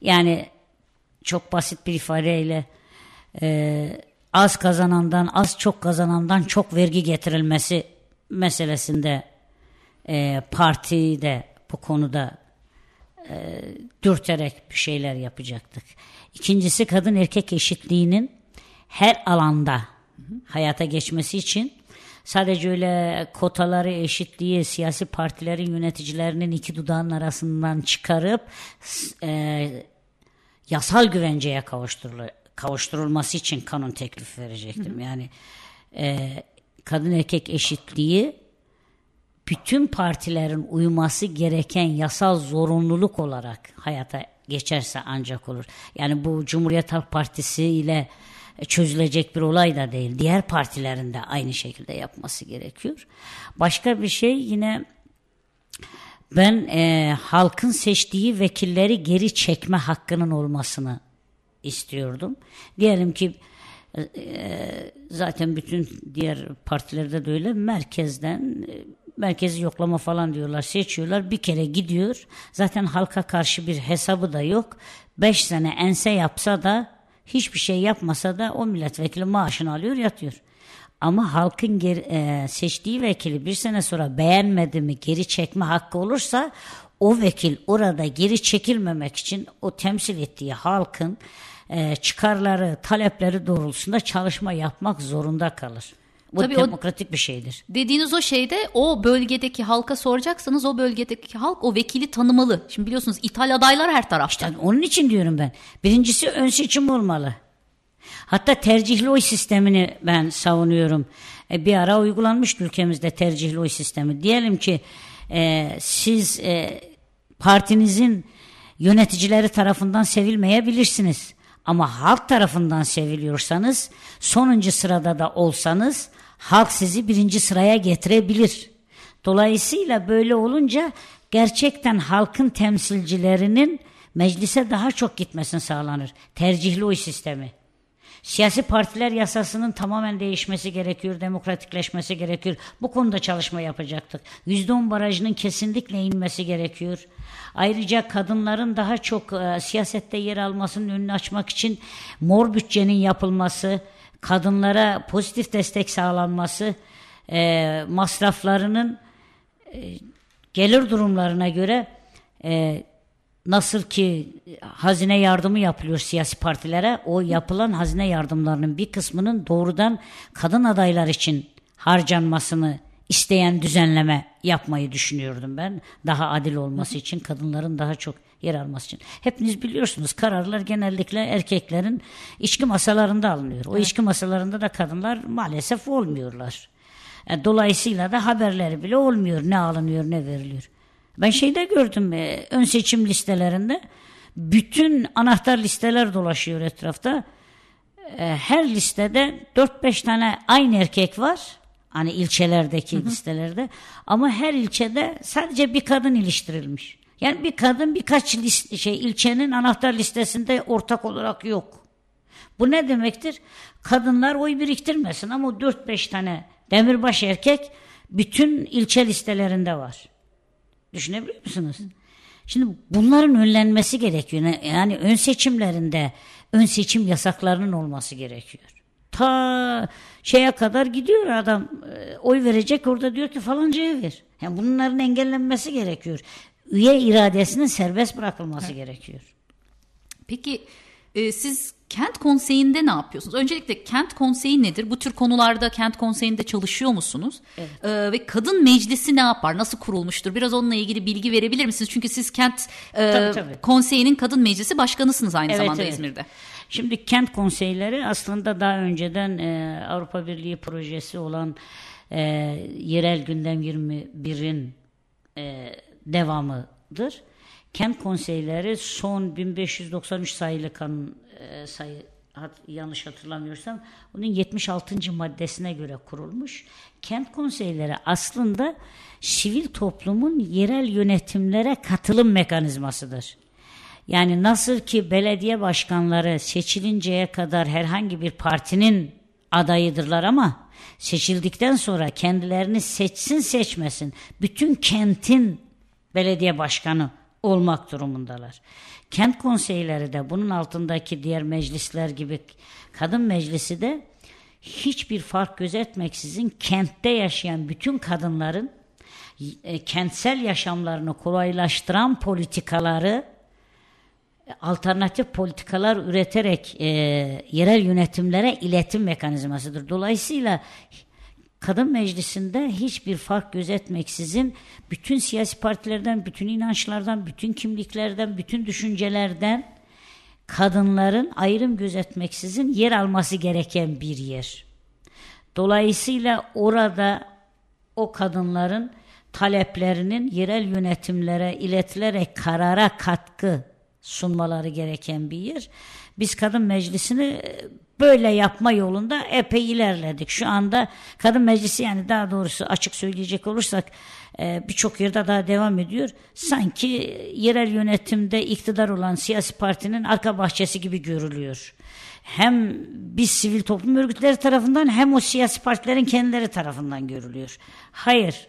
Yani çok basit bir ifadeyle e, az kazanandan az çok kazanandan çok vergi getirilmesi meselesinde e, parti de bu konuda e, dürterek bir şeyler yapacaktık. İkincisi kadın erkek eşitliğinin her alanda hayata geçmesi için sadece öyle kotaları eşitliği siyasi partilerin yöneticilerinin iki dudağının arasından çıkarıp e, yasal güvenceye kavuşturulması için kanun teklifi verecektim. Hı hı. Yani e, kadın erkek eşitliği bütün partilerin uyması gereken yasal zorunluluk olarak hayata geçerse ancak olur. Yani bu Cumhuriyet Halk Partisi ile çözülecek bir olay da değil. Diğer partilerin de aynı şekilde yapması gerekiyor. Başka bir şey yine ben e, halkın seçtiği vekilleri geri çekme hakkının olmasını istiyordum. Diyelim ki e, e zaten bütün diğer partilerde de öyle merkezden e, merkezi yoklama falan diyorlar seçiyorlar bir kere gidiyor zaten halka karşı bir hesabı da yok beş sene ense yapsa da hiçbir şey yapmasa da o milletvekili maaşını alıyor yatıyor. Ama halkın geri, e, seçtiği vekili bir sene sonra beğenmedi mi geri çekme hakkı olursa o vekil orada geri çekilmemek için o temsil ettiği halkın e, çıkarları, talepleri doğrultusunda çalışma yapmak zorunda kalır. Bu Tabii demokratik o, bir şeydir. Dediğiniz o şeyde o bölgedeki halka soracaksanız o bölgedeki halk o vekili tanımalı. Şimdi biliyorsunuz ithal adaylar her tarafta. İşte onun için diyorum ben. Birincisi ön seçim olmalı. Hatta tercihli oy sistemini ben savunuyorum. E, bir ara uygulanmıştı ülkemizde tercihli oy sistemi. Diyelim ki e, siz e, partinizin yöneticileri tarafından sevilmeyebilirsiniz. Ama halk tarafından seviliyorsanız sonuncu sırada da olsanız halk sizi birinci sıraya getirebilir. Dolayısıyla böyle olunca gerçekten halkın temsilcilerinin meclise daha çok gitmesini sağlanır. Tercihli oy sistemi. Siyasi partiler yasasının tamamen değişmesi gerekiyor, demokratikleşmesi gerekiyor. Bu konuda çalışma yapacaktık. %10 barajının kesinlikle inmesi gerekiyor. Ayrıca kadınların daha çok e, siyasette yer almasının önünü açmak için mor bütçenin yapılması, kadınlara pozitif destek sağlanması, e, masraflarının e, gelir durumlarına göre e, nasıl ki hazine yardımı yapılıyor siyasi partilere o yapılan hazine yardımlarının bir kısmının doğrudan kadın adaylar için harcanmasını isteyen düzenleme yapmayı düşünüyordum ben. Daha adil olması için, kadınların daha çok yer alması için. Hepiniz biliyorsunuz kararlar genellikle erkeklerin içki masalarında alınıyor. O evet. içki masalarında da kadınlar maalesef olmuyorlar. E, dolayısıyla da haberleri bile olmuyor. Ne alınıyor, ne veriliyor. Ben şeyde gördüm e, ön seçim listelerinde bütün anahtar listeler dolaşıyor etrafta. E, her listede 4-5 tane aynı erkek var. Hani ilçelerdeki hı hı. listelerde. Ama her ilçede sadece bir kadın iliştirilmiş. Yani bir kadın birkaç liste, şey ilçenin anahtar listesinde ortak olarak yok. Bu ne demektir? Kadınlar oy biriktirmesin ama 4-5 tane demirbaş erkek bütün ilçe listelerinde var. Düşünebiliyor musunuz? Şimdi bunların önlenmesi gerekiyor. Yani ön seçimlerinde ön seçim yasaklarının olması gerekiyor. Ta şeye kadar gidiyor adam e, oy verecek orada diyor ki falancaya ver. Yani bunların engellenmesi gerekiyor. Üye iradesinin serbest bırakılması evet. gerekiyor. Peki e, siz kent konseyinde ne yapıyorsunuz? Öncelikle kent konseyi nedir? Bu tür konularda kent konseyinde çalışıyor musunuz? Evet. Ee, ve kadın meclisi ne yapar? Nasıl kurulmuştur? Biraz onunla ilgili bilgi verebilir misiniz? Çünkü siz kent e, tabii, tabii. konseyinin kadın meclisi başkanısınız aynı evet, zamanda evet. İzmir'de. Şimdi kent konseyleri aslında daha önceden e, Avrupa Birliği projesi olan e, yerel gündem 21'in e, devamıdır. Kent konseyleri son 1593 sayılı kanun e, sayı hat, yanlış hatırlamıyorsam onun 76. maddesine göre kurulmuş. Kent konseyleri aslında sivil toplumun yerel yönetimlere katılım mekanizmasıdır. Yani nasıl ki belediye başkanları seçilinceye kadar herhangi bir partinin adayıdırlar ama seçildikten sonra kendilerini seçsin seçmesin bütün kentin belediye başkanı olmak durumundalar. Kent konseyleri de bunun altındaki diğer meclisler gibi kadın meclisi de hiçbir fark gözetmeksizin kentte yaşayan bütün kadınların e, kentsel yaşamlarını kolaylaştıran politikaları alternatif politikalar üreterek e, yerel yönetimlere iletim mekanizmasıdır. Dolayısıyla kadın meclisinde hiçbir fark gözetmeksizin bütün siyasi partilerden, bütün inançlardan, bütün kimliklerden, bütün düşüncelerden kadınların ayrım gözetmeksizin yer alması gereken bir yer. Dolayısıyla orada o kadınların taleplerinin yerel yönetimlere iletilerek karara katkı sunmaları gereken bir yer. Biz kadın meclisini böyle yapma yolunda epey ilerledik. Şu anda kadın meclisi yani daha doğrusu açık söyleyecek olursak e, birçok yerde daha devam ediyor. Sanki yerel yönetimde iktidar olan siyasi partinin arka bahçesi gibi görülüyor. Hem biz sivil toplum örgütleri tarafından hem o siyasi partilerin kendileri tarafından görülüyor. Hayır.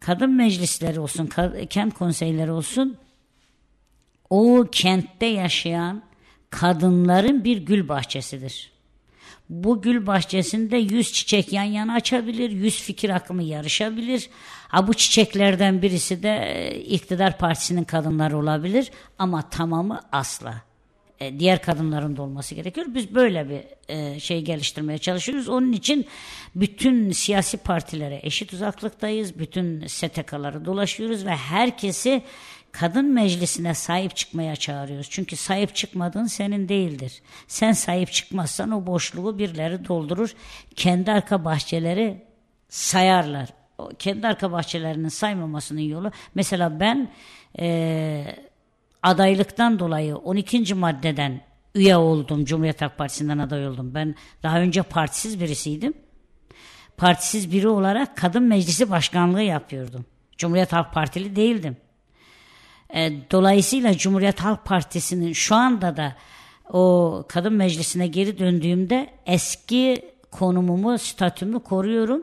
Kadın meclisleri olsun, kent konseyleri olsun o kentte yaşayan kadınların bir gül bahçesidir. Bu gül bahçesinde yüz çiçek yan yana açabilir, yüz fikir akımı yarışabilir. Ha bu çiçeklerden birisi de e, iktidar partisinin kadınları olabilir ama tamamı asla. E, diğer kadınların da olması gerekiyor. Biz böyle bir e, şey geliştirmeye çalışıyoruz. Onun için bütün siyasi partilere eşit uzaklıktayız. Bütün STK'ları dolaşıyoruz ve herkesi kadın meclisine sahip çıkmaya çağırıyoruz. Çünkü sahip çıkmadığın senin değildir. Sen sahip çıkmazsan o boşluğu birileri doldurur. Kendi arka bahçeleri sayarlar. O kendi arka bahçelerinin saymamasının yolu. Mesela ben e, adaylıktan dolayı 12. maddeden üye oldum. Cumhuriyet Halk Partisi'nden aday oldum. Ben daha önce partisiz birisiydim. Partisiz biri olarak kadın meclisi başkanlığı yapıyordum. Cumhuriyet Halk Partili değildim. E, dolayısıyla Cumhuriyet Halk Partisi'nin şu anda da o kadın meclisine geri döndüğümde eski konumumu, statümü koruyorum.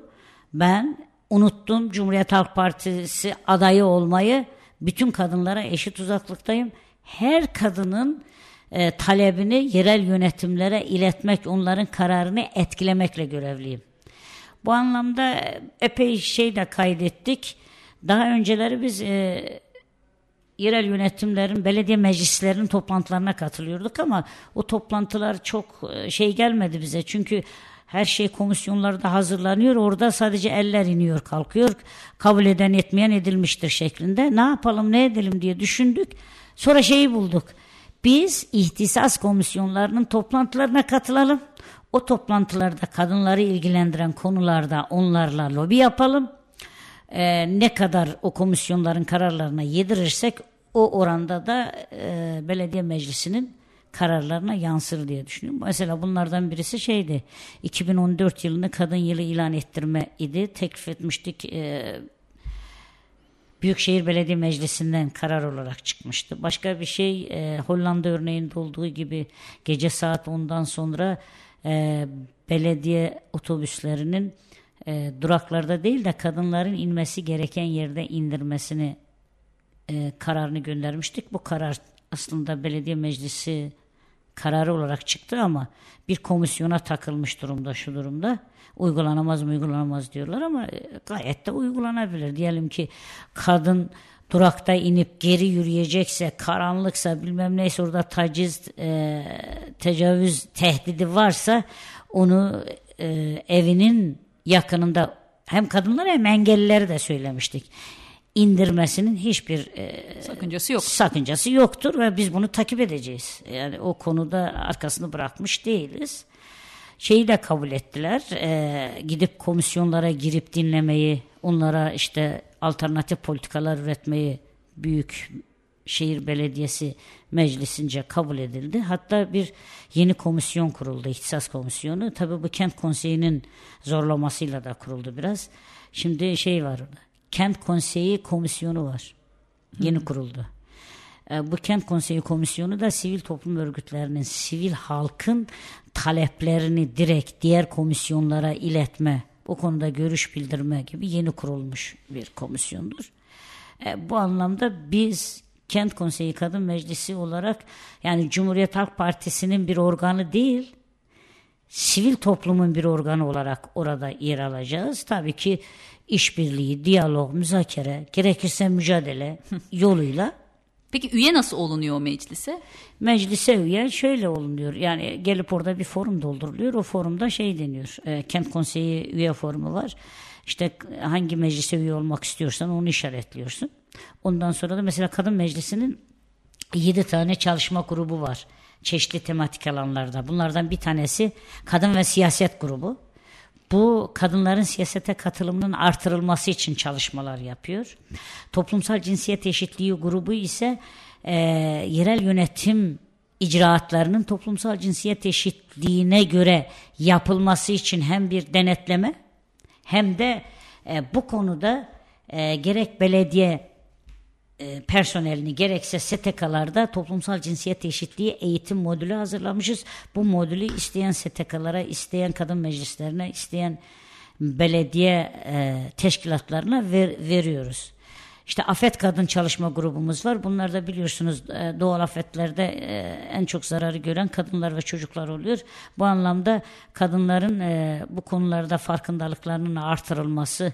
Ben unuttum Cumhuriyet Halk Partisi adayı olmayı. Bütün kadınlara eşit uzaklıktayım. Her kadının e, talebini yerel yönetimlere iletmek, onların kararını etkilemekle görevliyim. Bu anlamda epey şey de kaydettik. Daha önceleri biz e, yerel yönetimlerin, belediye meclislerinin toplantılarına katılıyorduk ama o toplantılar çok e, şey gelmedi bize. Çünkü her şey komisyonlarda hazırlanıyor. Orada sadece eller iniyor, kalkıyor. Kabul eden, etmeyen edilmiştir şeklinde. Ne yapalım, ne edelim diye düşündük. Sonra şeyi bulduk. Biz ihtisas komisyonlarının toplantılarına katılalım. O toplantılarda kadınları ilgilendiren konularda onlarla lobi yapalım. Ee, ne kadar o komisyonların kararlarına yedirirsek o oranda da e, belediye meclisinin kararlarına yansır diye düşünüyorum. Mesela bunlardan birisi şeydi. 2014 yılını kadın yılı ilan ettirme idi. Teklif etmiştik. E, Büyükşehir Belediye Meclisi'nden karar olarak çıkmıştı. Başka bir şey e, Hollanda örneğinde olduğu gibi gece saat 10'dan sonra e, belediye otobüslerinin e, duraklarda değil de kadınların inmesi gereken yerde indirmesini e, kararını göndermiştik. Bu karar aslında belediye meclisi kararı olarak çıktı ama bir komisyona takılmış durumda şu durumda. Uygulanamaz mı uygulanamaz diyorlar ama e, gayet de uygulanabilir. Diyelim ki kadın durakta inip geri yürüyecekse, karanlıksa bilmem neyse orada taciz, e, tecavüz tehdidi varsa onu e, evinin yakınında hem kadınlar hem engellileri de söylemiştik indirmesinin hiçbir e, sakıncası yok. Sakıncası yoktur ve biz bunu takip edeceğiz. Yani o konuda arkasını bırakmış değiliz. Şeyi de kabul ettiler. E, gidip komisyonlara girip dinlemeyi, onlara işte alternatif politikalar üretmeyi büyük şehir belediyesi meclisince kabul edildi. Hatta bir yeni komisyon kuruldu, ihtisas komisyonu. Tabii bu kent konseyinin zorlamasıyla da kuruldu biraz. Şimdi şey var orada Kent Konseyi Komisyonu var. Yeni kuruldu. E, bu Kent Konseyi Komisyonu da sivil toplum örgütlerinin, sivil halkın taleplerini direkt diğer komisyonlara iletme, o konuda görüş bildirme gibi yeni kurulmuş bir komisyondur. E, bu anlamda biz Kent Konseyi Kadın Meclisi olarak yani Cumhuriyet Halk Partisi'nin bir organı değil, sivil toplumun bir organı olarak orada yer alacağız. Tabii ki işbirliği, diyalog, müzakere, gerekirse mücadele yoluyla. Peki üye nasıl olunuyor o meclise? Meclise üye şöyle olunuyor. Yani gelip orada bir forum dolduruluyor. O forumda şey deniyor. E, kent konseyi üye formu var. İşte hangi meclise üye olmak istiyorsan onu işaretliyorsun. Ondan sonra da mesela kadın meclisinin 7 tane çalışma grubu var. Çeşitli tematik alanlarda. Bunlardan bir tanesi kadın ve siyaset grubu. Bu kadınların siyasete katılımının artırılması için çalışmalar yapıyor. Toplumsal cinsiyet eşitliği grubu ise e, yerel yönetim icraatlarının toplumsal cinsiyet eşitliğine göre yapılması için hem bir denetleme hem de e, bu konuda e, gerek belediye e, personelini gerekse STK'larda toplumsal cinsiyet eşitliği eğitim modülü hazırlamışız. Bu modülü isteyen STK'lara, isteyen kadın meclislerine, isteyen belediye e, teşkilatlarına ver, veriyoruz. İşte afet kadın çalışma grubumuz var. Bunlar da biliyorsunuz e, doğal afetlerde e, en çok zararı gören kadınlar ve çocuklar oluyor. Bu anlamda kadınların bu konularda farkındalıklarının artırılması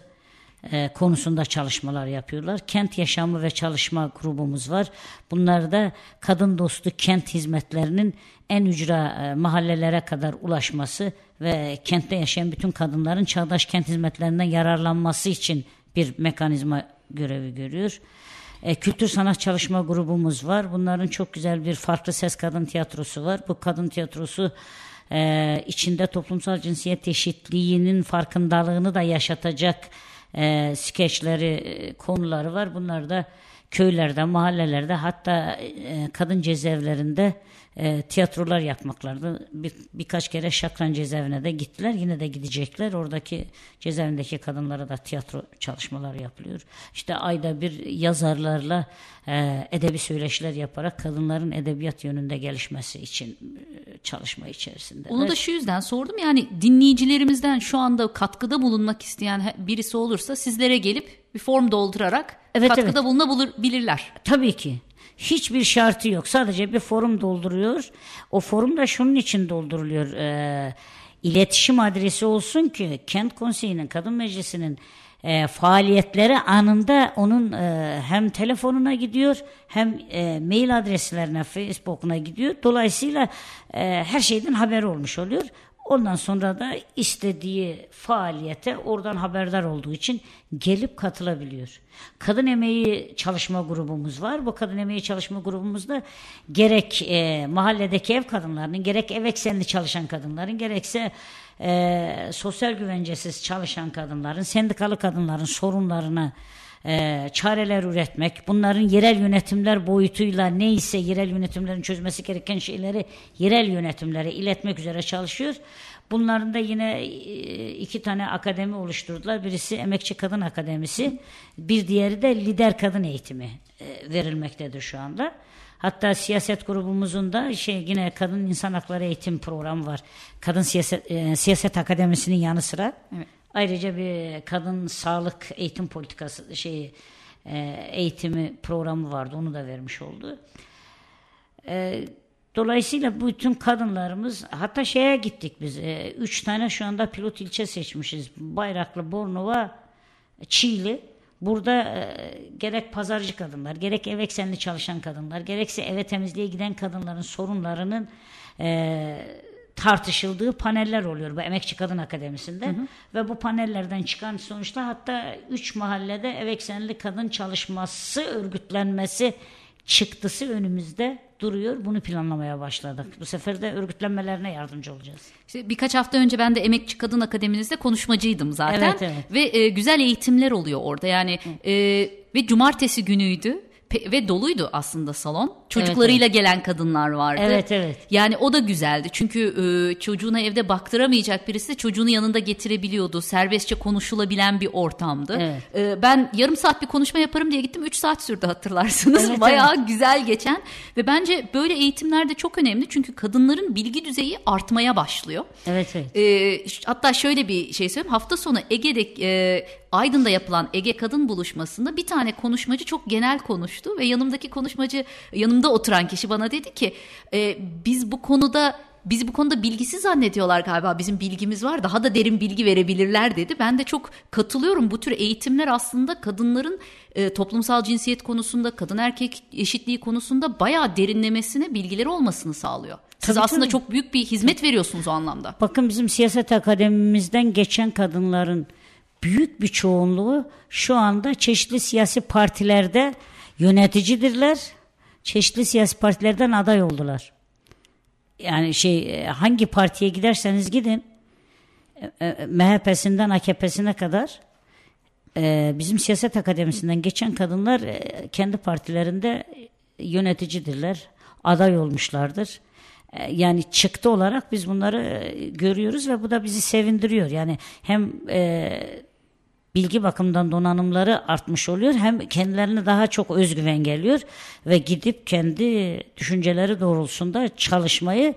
konusunda çalışmalar yapıyorlar. Kent yaşamı ve çalışma grubumuz var. Bunlar da kadın dostu kent hizmetlerinin en ücra mahallelere kadar ulaşması ve kentte yaşayan bütün kadınların çağdaş kent hizmetlerinden yararlanması için bir mekanizma görevi görüyor. E, kültür sanat çalışma grubumuz var. Bunların çok güzel bir farklı ses kadın tiyatrosu var. Bu kadın tiyatrosu e, içinde toplumsal cinsiyet eşitliğinin farkındalığını da yaşatacak e, skeçleri, e, konuları var. Bunlar da köylerde, mahallelerde hatta e, kadın cezaevlerinde e, tiyatrolar yapmaklardı. Bir, birkaç kere Şakran cezaevine de gittiler. Yine de gidecekler. Oradaki cezaevindeki kadınlara da tiyatro çalışmaları yapılıyor. İşte ayda bir yazarlarla e, edebi söyleşiler yaparak kadınların edebiyat yönünde gelişmesi için e, çalışma içerisinde. Onu da şu yüzden sordum. Yani dinleyicilerimizden şu anda katkıda bulunmak isteyen birisi olursa sizlere gelip bir form doldurarak evet, katkıda evet. bulunabilirler. Tabii ki. Hiçbir şartı yok. Sadece bir forum dolduruyor. O forum da şunun için dolduruluyor. E, iletişim adresi olsun ki kent konseyinin, kadın meclisinin e, faaliyetleri anında onun e, hem telefonuna gidiyor hem e, mail adreslerine, Facebook'una gidiyor. Dolayısıyla e, her şeyden haber olmuş oluyor. Ondan sonra da istediği faaliyete oradan haberdar olduğu için gelip katılabiliyor. Kadın emeği çalışma grubumuz var. Bu kadın emeği çalışma grubumuzda gerek e, mahalledeki ev kadınlarının, gerek ev eksenli çalışan kadınların, gerekse e, sosyal güvencesiz çalışan kadınların, sendikalı kadınların sorunlarına e, çareler üretmek, bunların yerel yönetimler boyutuyla neyse yerel yönetimlerin çözmesi gereken şeyleri yerel yönetimlere iletmek üzere çalışıyor. Bunların da yine e, iki tane akademi oluşturdular. Birisi Emekçi Kadın Akademisi, bir diğeri de Lider Kadın Eğitimi e, verilmektedir şu anda. Hatta siyaset grubumuzun da şey yine kadın insan hakları eğitim programı var. Kadın siyaset e, siyaset akademisinin yanı sıra. Evet. Ayrıca bir kadın sağlık eğitim politikası şey e, eğitimi programı vardı. Onu da vermiş oldu. E, dolayısıyla bütün kadınlarımız hatta şeye gittik biz. E, üç tane şu anda pilot ilçe seçmişiz. Bayraklı, Bornova, Çiğli. Burada gerek pazarcı kadınlar, gerek ev eksenli çalışan kadınlar, gerekse eve temizliğe giden kadınların sorunlarının tartışıldığı paneller oluyor bu Emekçi Kadın Akademisi'nde. Hı hı. Ve bu panellerden çıkan sonuçta hatta üç mahallede ev eksenli kadın çalışması örgütlenmesi çıktısı önümüzde duruyor. Bunu planlamaya başladık. Bu sefer de örgütlenmelerine yardımcı olacağız. İşte birkaç hafta önce ben de Emekçi Kadın Akademimizde konuşmacıydım zaten. Evet, evet. Ve e, güzel eğitimler oluyor orada. Yani e, ve cumartesi günüydü ve doluydu aslında salon. Çocuklarıyla evet, evet. gelen kadınlar vardı. Evet evet. Yani o da güzeldi. Çünkü e, çocuğuna evde baktıramayacak birisi çocuğunu yanında getirebiliyordu. Serbestçe konuşulabilen bir ortamdı. Evet. E, ben yarım saat bir konuşma yaparım diye gittim. Üç saat sürdü hatırlarsınız. Evet, Bayağı evet. güzel geçen ve bence böyle eğitimler de çok önemli. Çünkü kadınların bilgi düzeyi artmaya başlıyor. Evet evet. E, hatta şöyle bir şey söyleyeyim. Hafta sonu Ege'de e, Aydın'da yapılan Ege Kadın Buluşması'nda bir tane konuşmacı çok genel konuştu ve yanımdaki konuşmacı yanımda oturan kişi bana dedi ki e, biz bu konuda biz bu konuda bilgisiz zannediyorlar galiba bizim bilgimiz var daha da derin bilgi verebilirler dedi. Ben de çok katılıyorum bu tür eğitimler aslında kadınların e, toplumsal cinsiyet konusunda kadın erkek eşitliği konusunda bayağı derinlemesine bilgileri olmasını sağlıyor. Siz tabii, aslında tabii. çok büyük bir hizmet veriyorsunuz o anlamda. Bakın bizim siyaset akademimizden geçen kadınların büyük bir çoğunluğu şu anda çeşitli siyasi partilerde yöneticidirler. Çeşitli siyasi partilerden aday oldular. Yani şey e, hangi partiye giderseniz gidin e, MHP'sinden AKP'sine kadar e, bizim siyaset akademisinden geçen kadınlar e, kendi partilerinde yöneticidirler, aday olmuşlardır. E, yani çıktı olarak biz bunları e, görüyoruz ve bu da bizi sevindiriyor. Yani hem e, bilgi bakımından donanımları artmış oluyor hem kendilerine daha çok özgüven geliyor ve gidip kendi düşünceleri doğrultusunda çalışmayı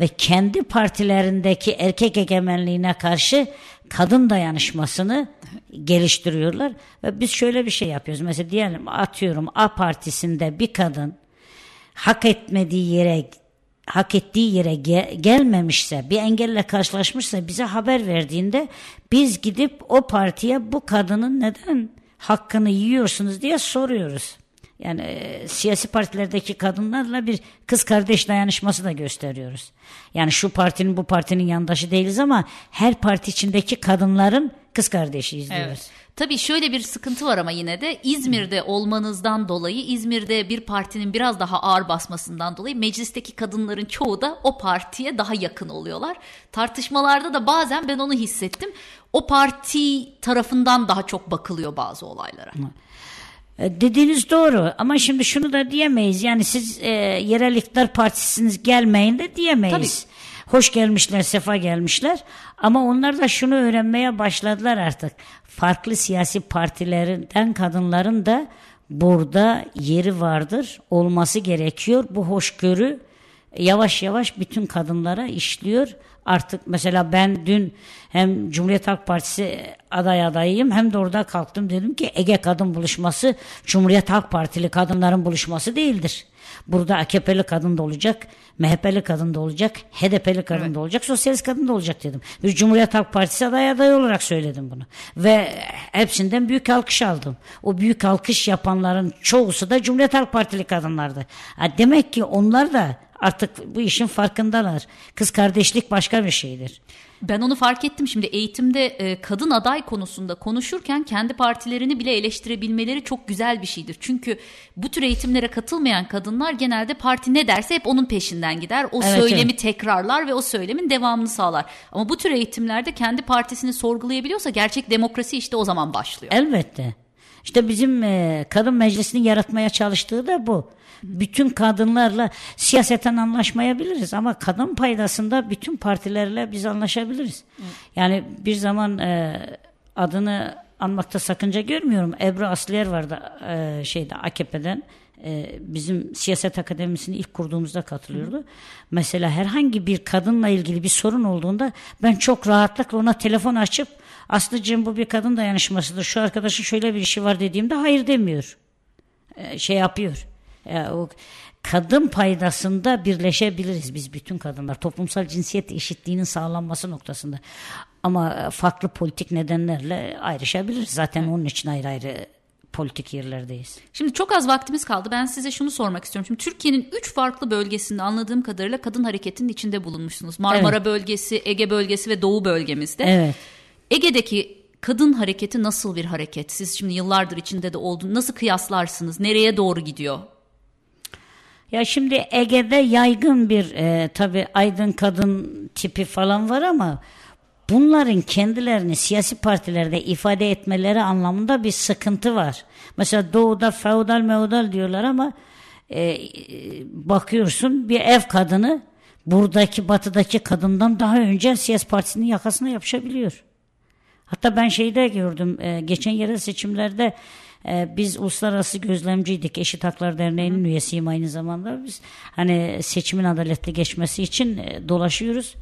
ve kendi partilerindeki erkek egemenliğine karşı kadın dayanışmasını geliştiriyorlar ve biz şöyle bir şey yapıyoruz. Mesela diyelim atıyorum A partisinde bir kadın hak etmediği yere hak ettiği yere ge- gelmemişse, bir engelle karşılaşmışsa bize haber verdiğinde biz gidip o partiye bu kadının neden hakkını yiyorsunuz diye soruyoruz. Yani e, siyasi partilerdeki kadınlarla bir kız kardeş dayanışması da gösteriyoruz. Yani şu partinin bu partinin yandaşı değiliz ama her parti içindeki kadınların kız kardeşiyiz diyoruz. Evet. Tabii şöyle bir sıkıntı var ama yine de İzmir'de olmanızdan dolayı İzmir'de bir partinin biraz daha ağır basmasından dolayı meclisteki kadınların çoğu da o partiye daha yakın oluyorlar. Tartışmalarda da bazen ben onu hissettim. O parti tarafından daha çok bakılıyor bazı olaylara. E, dediğiniz doğru ama şimdi şunu da diyemeyiz. Yani siz e, yerel iktidar partisiniz gelmeyin de diyemeyiz. Tabii. Hoş gelmişler, sefa gelmişler. Ama onlar da şunu öğrenmeye başladılar artık. Farklı siyasi partilerinden kadınların da burada yeri vardır, olması gerekiyor. Bu hoşgörü yavaş yavaş bütün kadınlara işliyor. Artık mesela ben dün hem Cumhuriyet Halk Partisi aday adayıyım hem de orada kalktım dedim ki Ege Kadın Buluşması Cumhuriyet Halk Partili kadınların buluşması değildir. Burada AKP'li kadın da olacak, MHP'li kadın da olacak, HDP'li kadın evet. da olacak, sosyalist kadın da olacak dedim. Bir Cumhuriyet Halk Partisi aday aday olarak söyledim bunu. Ve hepsinden büyük alkış aldım. O büyük alkış yapanların çoğusu da Cumhuriyet Halk Partili kadınlardı. Ha demek ki onlar da artık bu işin farkındalar. Kız kardeşlik başka bir şeydir. Ben onu fark ettim şimdi eğitimde e, kadın aday konusunda konuşurken kendi partilerini bile eleştirebilmeleri çok güzel bir şeydir. Çünkü bu tür eğitimlere katılmayan kadınlar genelde parti ne derse hep onun peşinden gider. O evet, söylemi evet. tekrarlar ve o söylemin devamını sağlar. Ama bu tür eğitimlerde kendi partisini sorgulayabiliyorsa gerçek demokrasi işte o zaman başlıyor. Elbette. İşte bizim e, kadın meclisini yaratmaya çalıştığı da bu bütün kadınlarla siyaseten anlaşmayabiliriz ama kadın paydasında bütün partilerle biz anlaşabiliriz. Yani bir zaman e, adını anmakta sakınca görmüyorum. Ebru Asliyer vardı e, şeyde AKP'den e, bizim siyaset akademisini ilk kurduğumuzda katılıyordu. Hı. Mesela herhangi bir kadınla ilgili bir sorun olduğunda ben çok rahatlıkla ona telefon açıp Aslıcığım bu bir kadın dayanışmasıdır. Şu arkadaşın şöyle bir işi var dediğimde hayır demiyor. E, şey yapıyor. Yani o kadın paydasında birleşebiliriz biz bütün kadınlar. Toplumsal cinsiyet eşitliğinin sağlanması noktasında. Ama farklı politik nedenlerle ayrışabiliriz. Zaten onun için ayrı ayrı politik yerlerdeyiz. Şimdi çok az vaktimiz kaldı. Ben size şunu sormak istiyorum. Şimdi Türkiye'nin üç farklı bölgesinde anladığım kadarıyla kadın hareketinin içinde bulunmuşsunuz. Marmara evet. bölgesi, Ege bölgesi ve Doğu bölgemizde. Evet. Ege'deki kadın hareketi nasıl bir hareket? Siz şimdi yıllardır içinde de oldun. Nasıl kıyaslarsınız? Nereye doğru gidiyor? Ya şimdi Ege'de yaygın bir e, tabi aydın kadın tipi falan var ama bunların kendilerini siyasi partilerde ifade etmeleri anlamında bir sıkıntı var. Mesela doğuda feodal meodal diyorlar ama e, bakıyorsun bir ev kadını buradaki batıdaki kadından daha önce siyasi partisinin yakasına yapışabiliyor. Hatta ben şeyde gördüm e, geçen yerel seçimlerde ee, biz uluslararası gözlemciydik. Eşit Haklar Derneği'nin üyesiyim aynı zamanda. Biz hani seçimin adaletli geçmesi için e, dolaşıyoruz.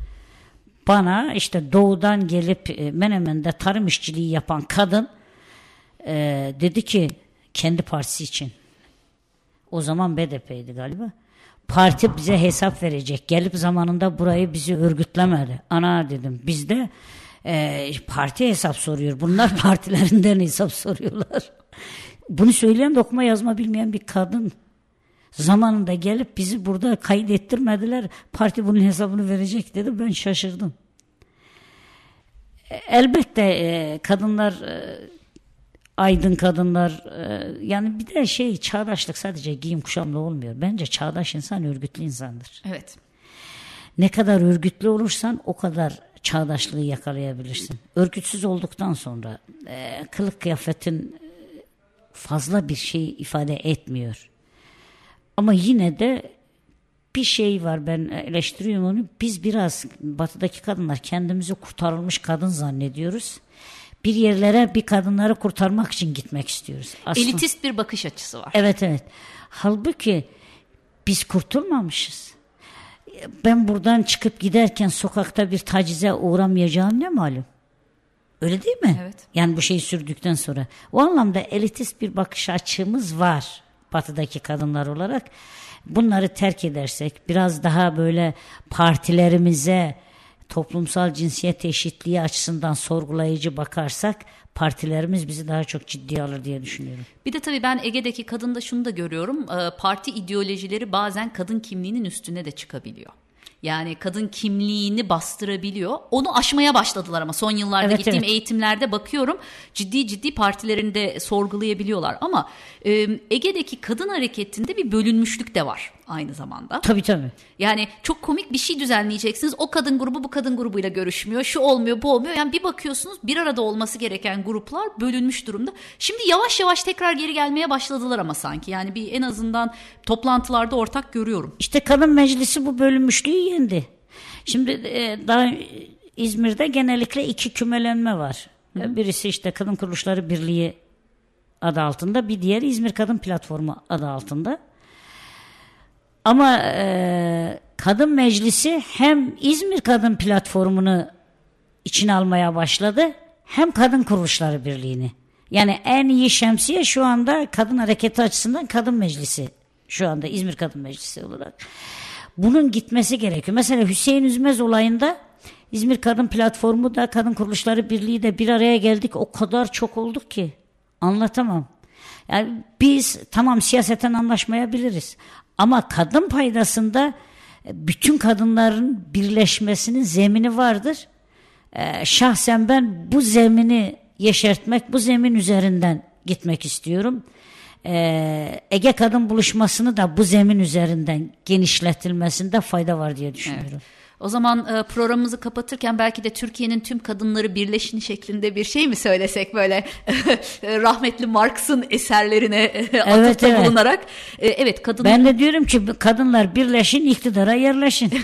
Bana işte doğudan gelip e, Menemen'de tarım işçiliği yapan kadın e, dedi ki kendi partisi için. O zaman BDP'ydi galiba. Parti bize hesap verecek. Gelip zamanında burayı bizi örgütlemedi. Ana dedim bizde e, parti hesap soruyor. Bunlar partilerinden hesap soruyorlar. Bunu söyleyen de okuma yazma bilmeyen bir kadın. Zamanında gelip bizi burada kaydettirmediler. Parti bunun hesabını verecek dedi. Ben şaşırdım. Elbette e, kadınlar e, aydın kadınlar e, yani bir de şey çağdaşlık sadece giyim kuşamla olmuyor. Bence çağdaş insan örgütlü insandır. Evet. Ne kadar örgütlü olursan o kadar çağdaşlığı yakalayabilirsin. Örgütsüz olduktan sonra e, kılık kıyafetin fazla bir şey ifade etmiyor. Ama yine de bir şey var ben eleştiriyorum onu. Biz biraz batıdaki kadınlar kendimizi kurtarılmış kadın zannediyoruz. Bir yerlere bir kadınları kurtarmak için gitmek istiyoruz. Aslında, Elitist bir bakış açısı var. Evet evet. Halbuki biz kurtulmamışız. Ben buradan çıkıp giderken sokakta bir tacize uğramayacağım ne malum? Öyle değil mi? Evet. Yani bu şeyi sürdükten sonra. O anlamda elitist bir bakış açımız var batıdaki kadınlar olarak. Bunları terk edersek biraz daha böyle partilerimize toplumsal cinsiyet eşitliği açısından sorgulayıcı bakarsak partilerimiz bizi daha çok ciddiye alır diye düşünüyorum. Bir de tabii ben Ege'deki kadında şunu da görüyorum. Parti ideolojileri bazen kadın kimliğinin üstüne de çıkabiliyor. Yani kadın kimliğini bastırabiliyor. Onu aşmaya başladılar ama son yıllarda evet, gittiğim evet. eğitimlerde bakıyorum ciddi ciddi partilerinde sorgulayabiliyorlar. Ama e, Ege'deki kadın hareketinde bir bölünmüşlük de var aynı zamanda. Tabii tabii. Yani çok komik bir şey düzenleyeceksiniz. O kadın grubu bu kadın grubuyla görüşmüyor. Şu olmuyor bu olmuyor. Yani bir bakıyorsunuz bir arada olması gereken gruplar bölünmüş durumda. Şimdi yavaş yavaş tekrar geri gelmeye başladılar ama sanki. Yani bir en azından toplantılarda ortak görüyorum. İşte kadın meclisi bu bölünmüşlüğü yendi. Şimdi e, daha İzmir'de genellikle iki kümelenme var. Hı. Birisi işte Kadın Kuruluşları Birliği adı altında, bir diğer İzmir Kadın Platformu adı altında. Ama e, kadın meclisi hem İzmir Kadın Platformu'nu içine almaya başladı hem Kadın Kuruluşları Birliği'ni. Yani en iyi şemsiye şu anda kadın hareketi açısından kadın meclisi. Şu anda İzmir Kadın Meclisi olarak. Bunun gitmesi gerekiyor. Mesela Hüseyin Üzmez olayında İzmir Kadın Platformu da Kadın Kuruluşları Birliği de bir araya geldik. O kadar çok olduk ki anlatamam. Yani biz tamam siyaseten anlaşmayabiliriz ama kadın paydasında e, bütün kadınların birleşmesinin zemini vardır. Ee, şahsen ben bu zemini yeşertmek, bu zemin üzerinden gitmek istiyorum. Ee, Ege Kadın Buluşması'nı da bu zemin üzerinden genişletilmesinde fayda var diye düşünüyorum. Evet. O zaman e, programımızı kapatırken belki de Türkiye'nin tüm kadınları birleşini şeklinde bir şey mi söylesek böyle rahmetli Marx'ın eserlerine e, atıfta evet. bulunarak. E, evet kadınlar... Ben de diyorum ki kadınlar birleşin iktidara yerleşin.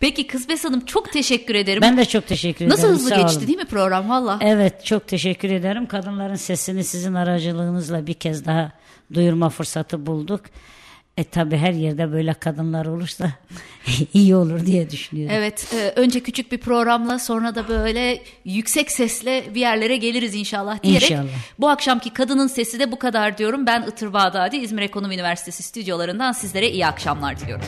Peki Kızbes Hanım çok teşekkür ederim. Ben de çok teşekkür Nasıl ederim. Nasıl hızlı Sağ geçti olun. değil mi program valla? Evet çok teşekkür ederim. Kadınların sesini sizin aracılığınızla bir kez daha duyurma fırsatı bulduk. E tabi her yerde böyle kadınlar olursa iyi olur diye düşünüyorum. Evet e, önce küçük bir programla sonra da böyle yüksek sesle bir yerlere geliriz inşallah diyerek. İnşallah. Bu akşamki Kadının Sesi de bu kadar diyorum. Ben Itır Bağdadi İzmir Ekonomi Üniversitesi stüdyolarından sizlere iyi akşamlar diliyorum.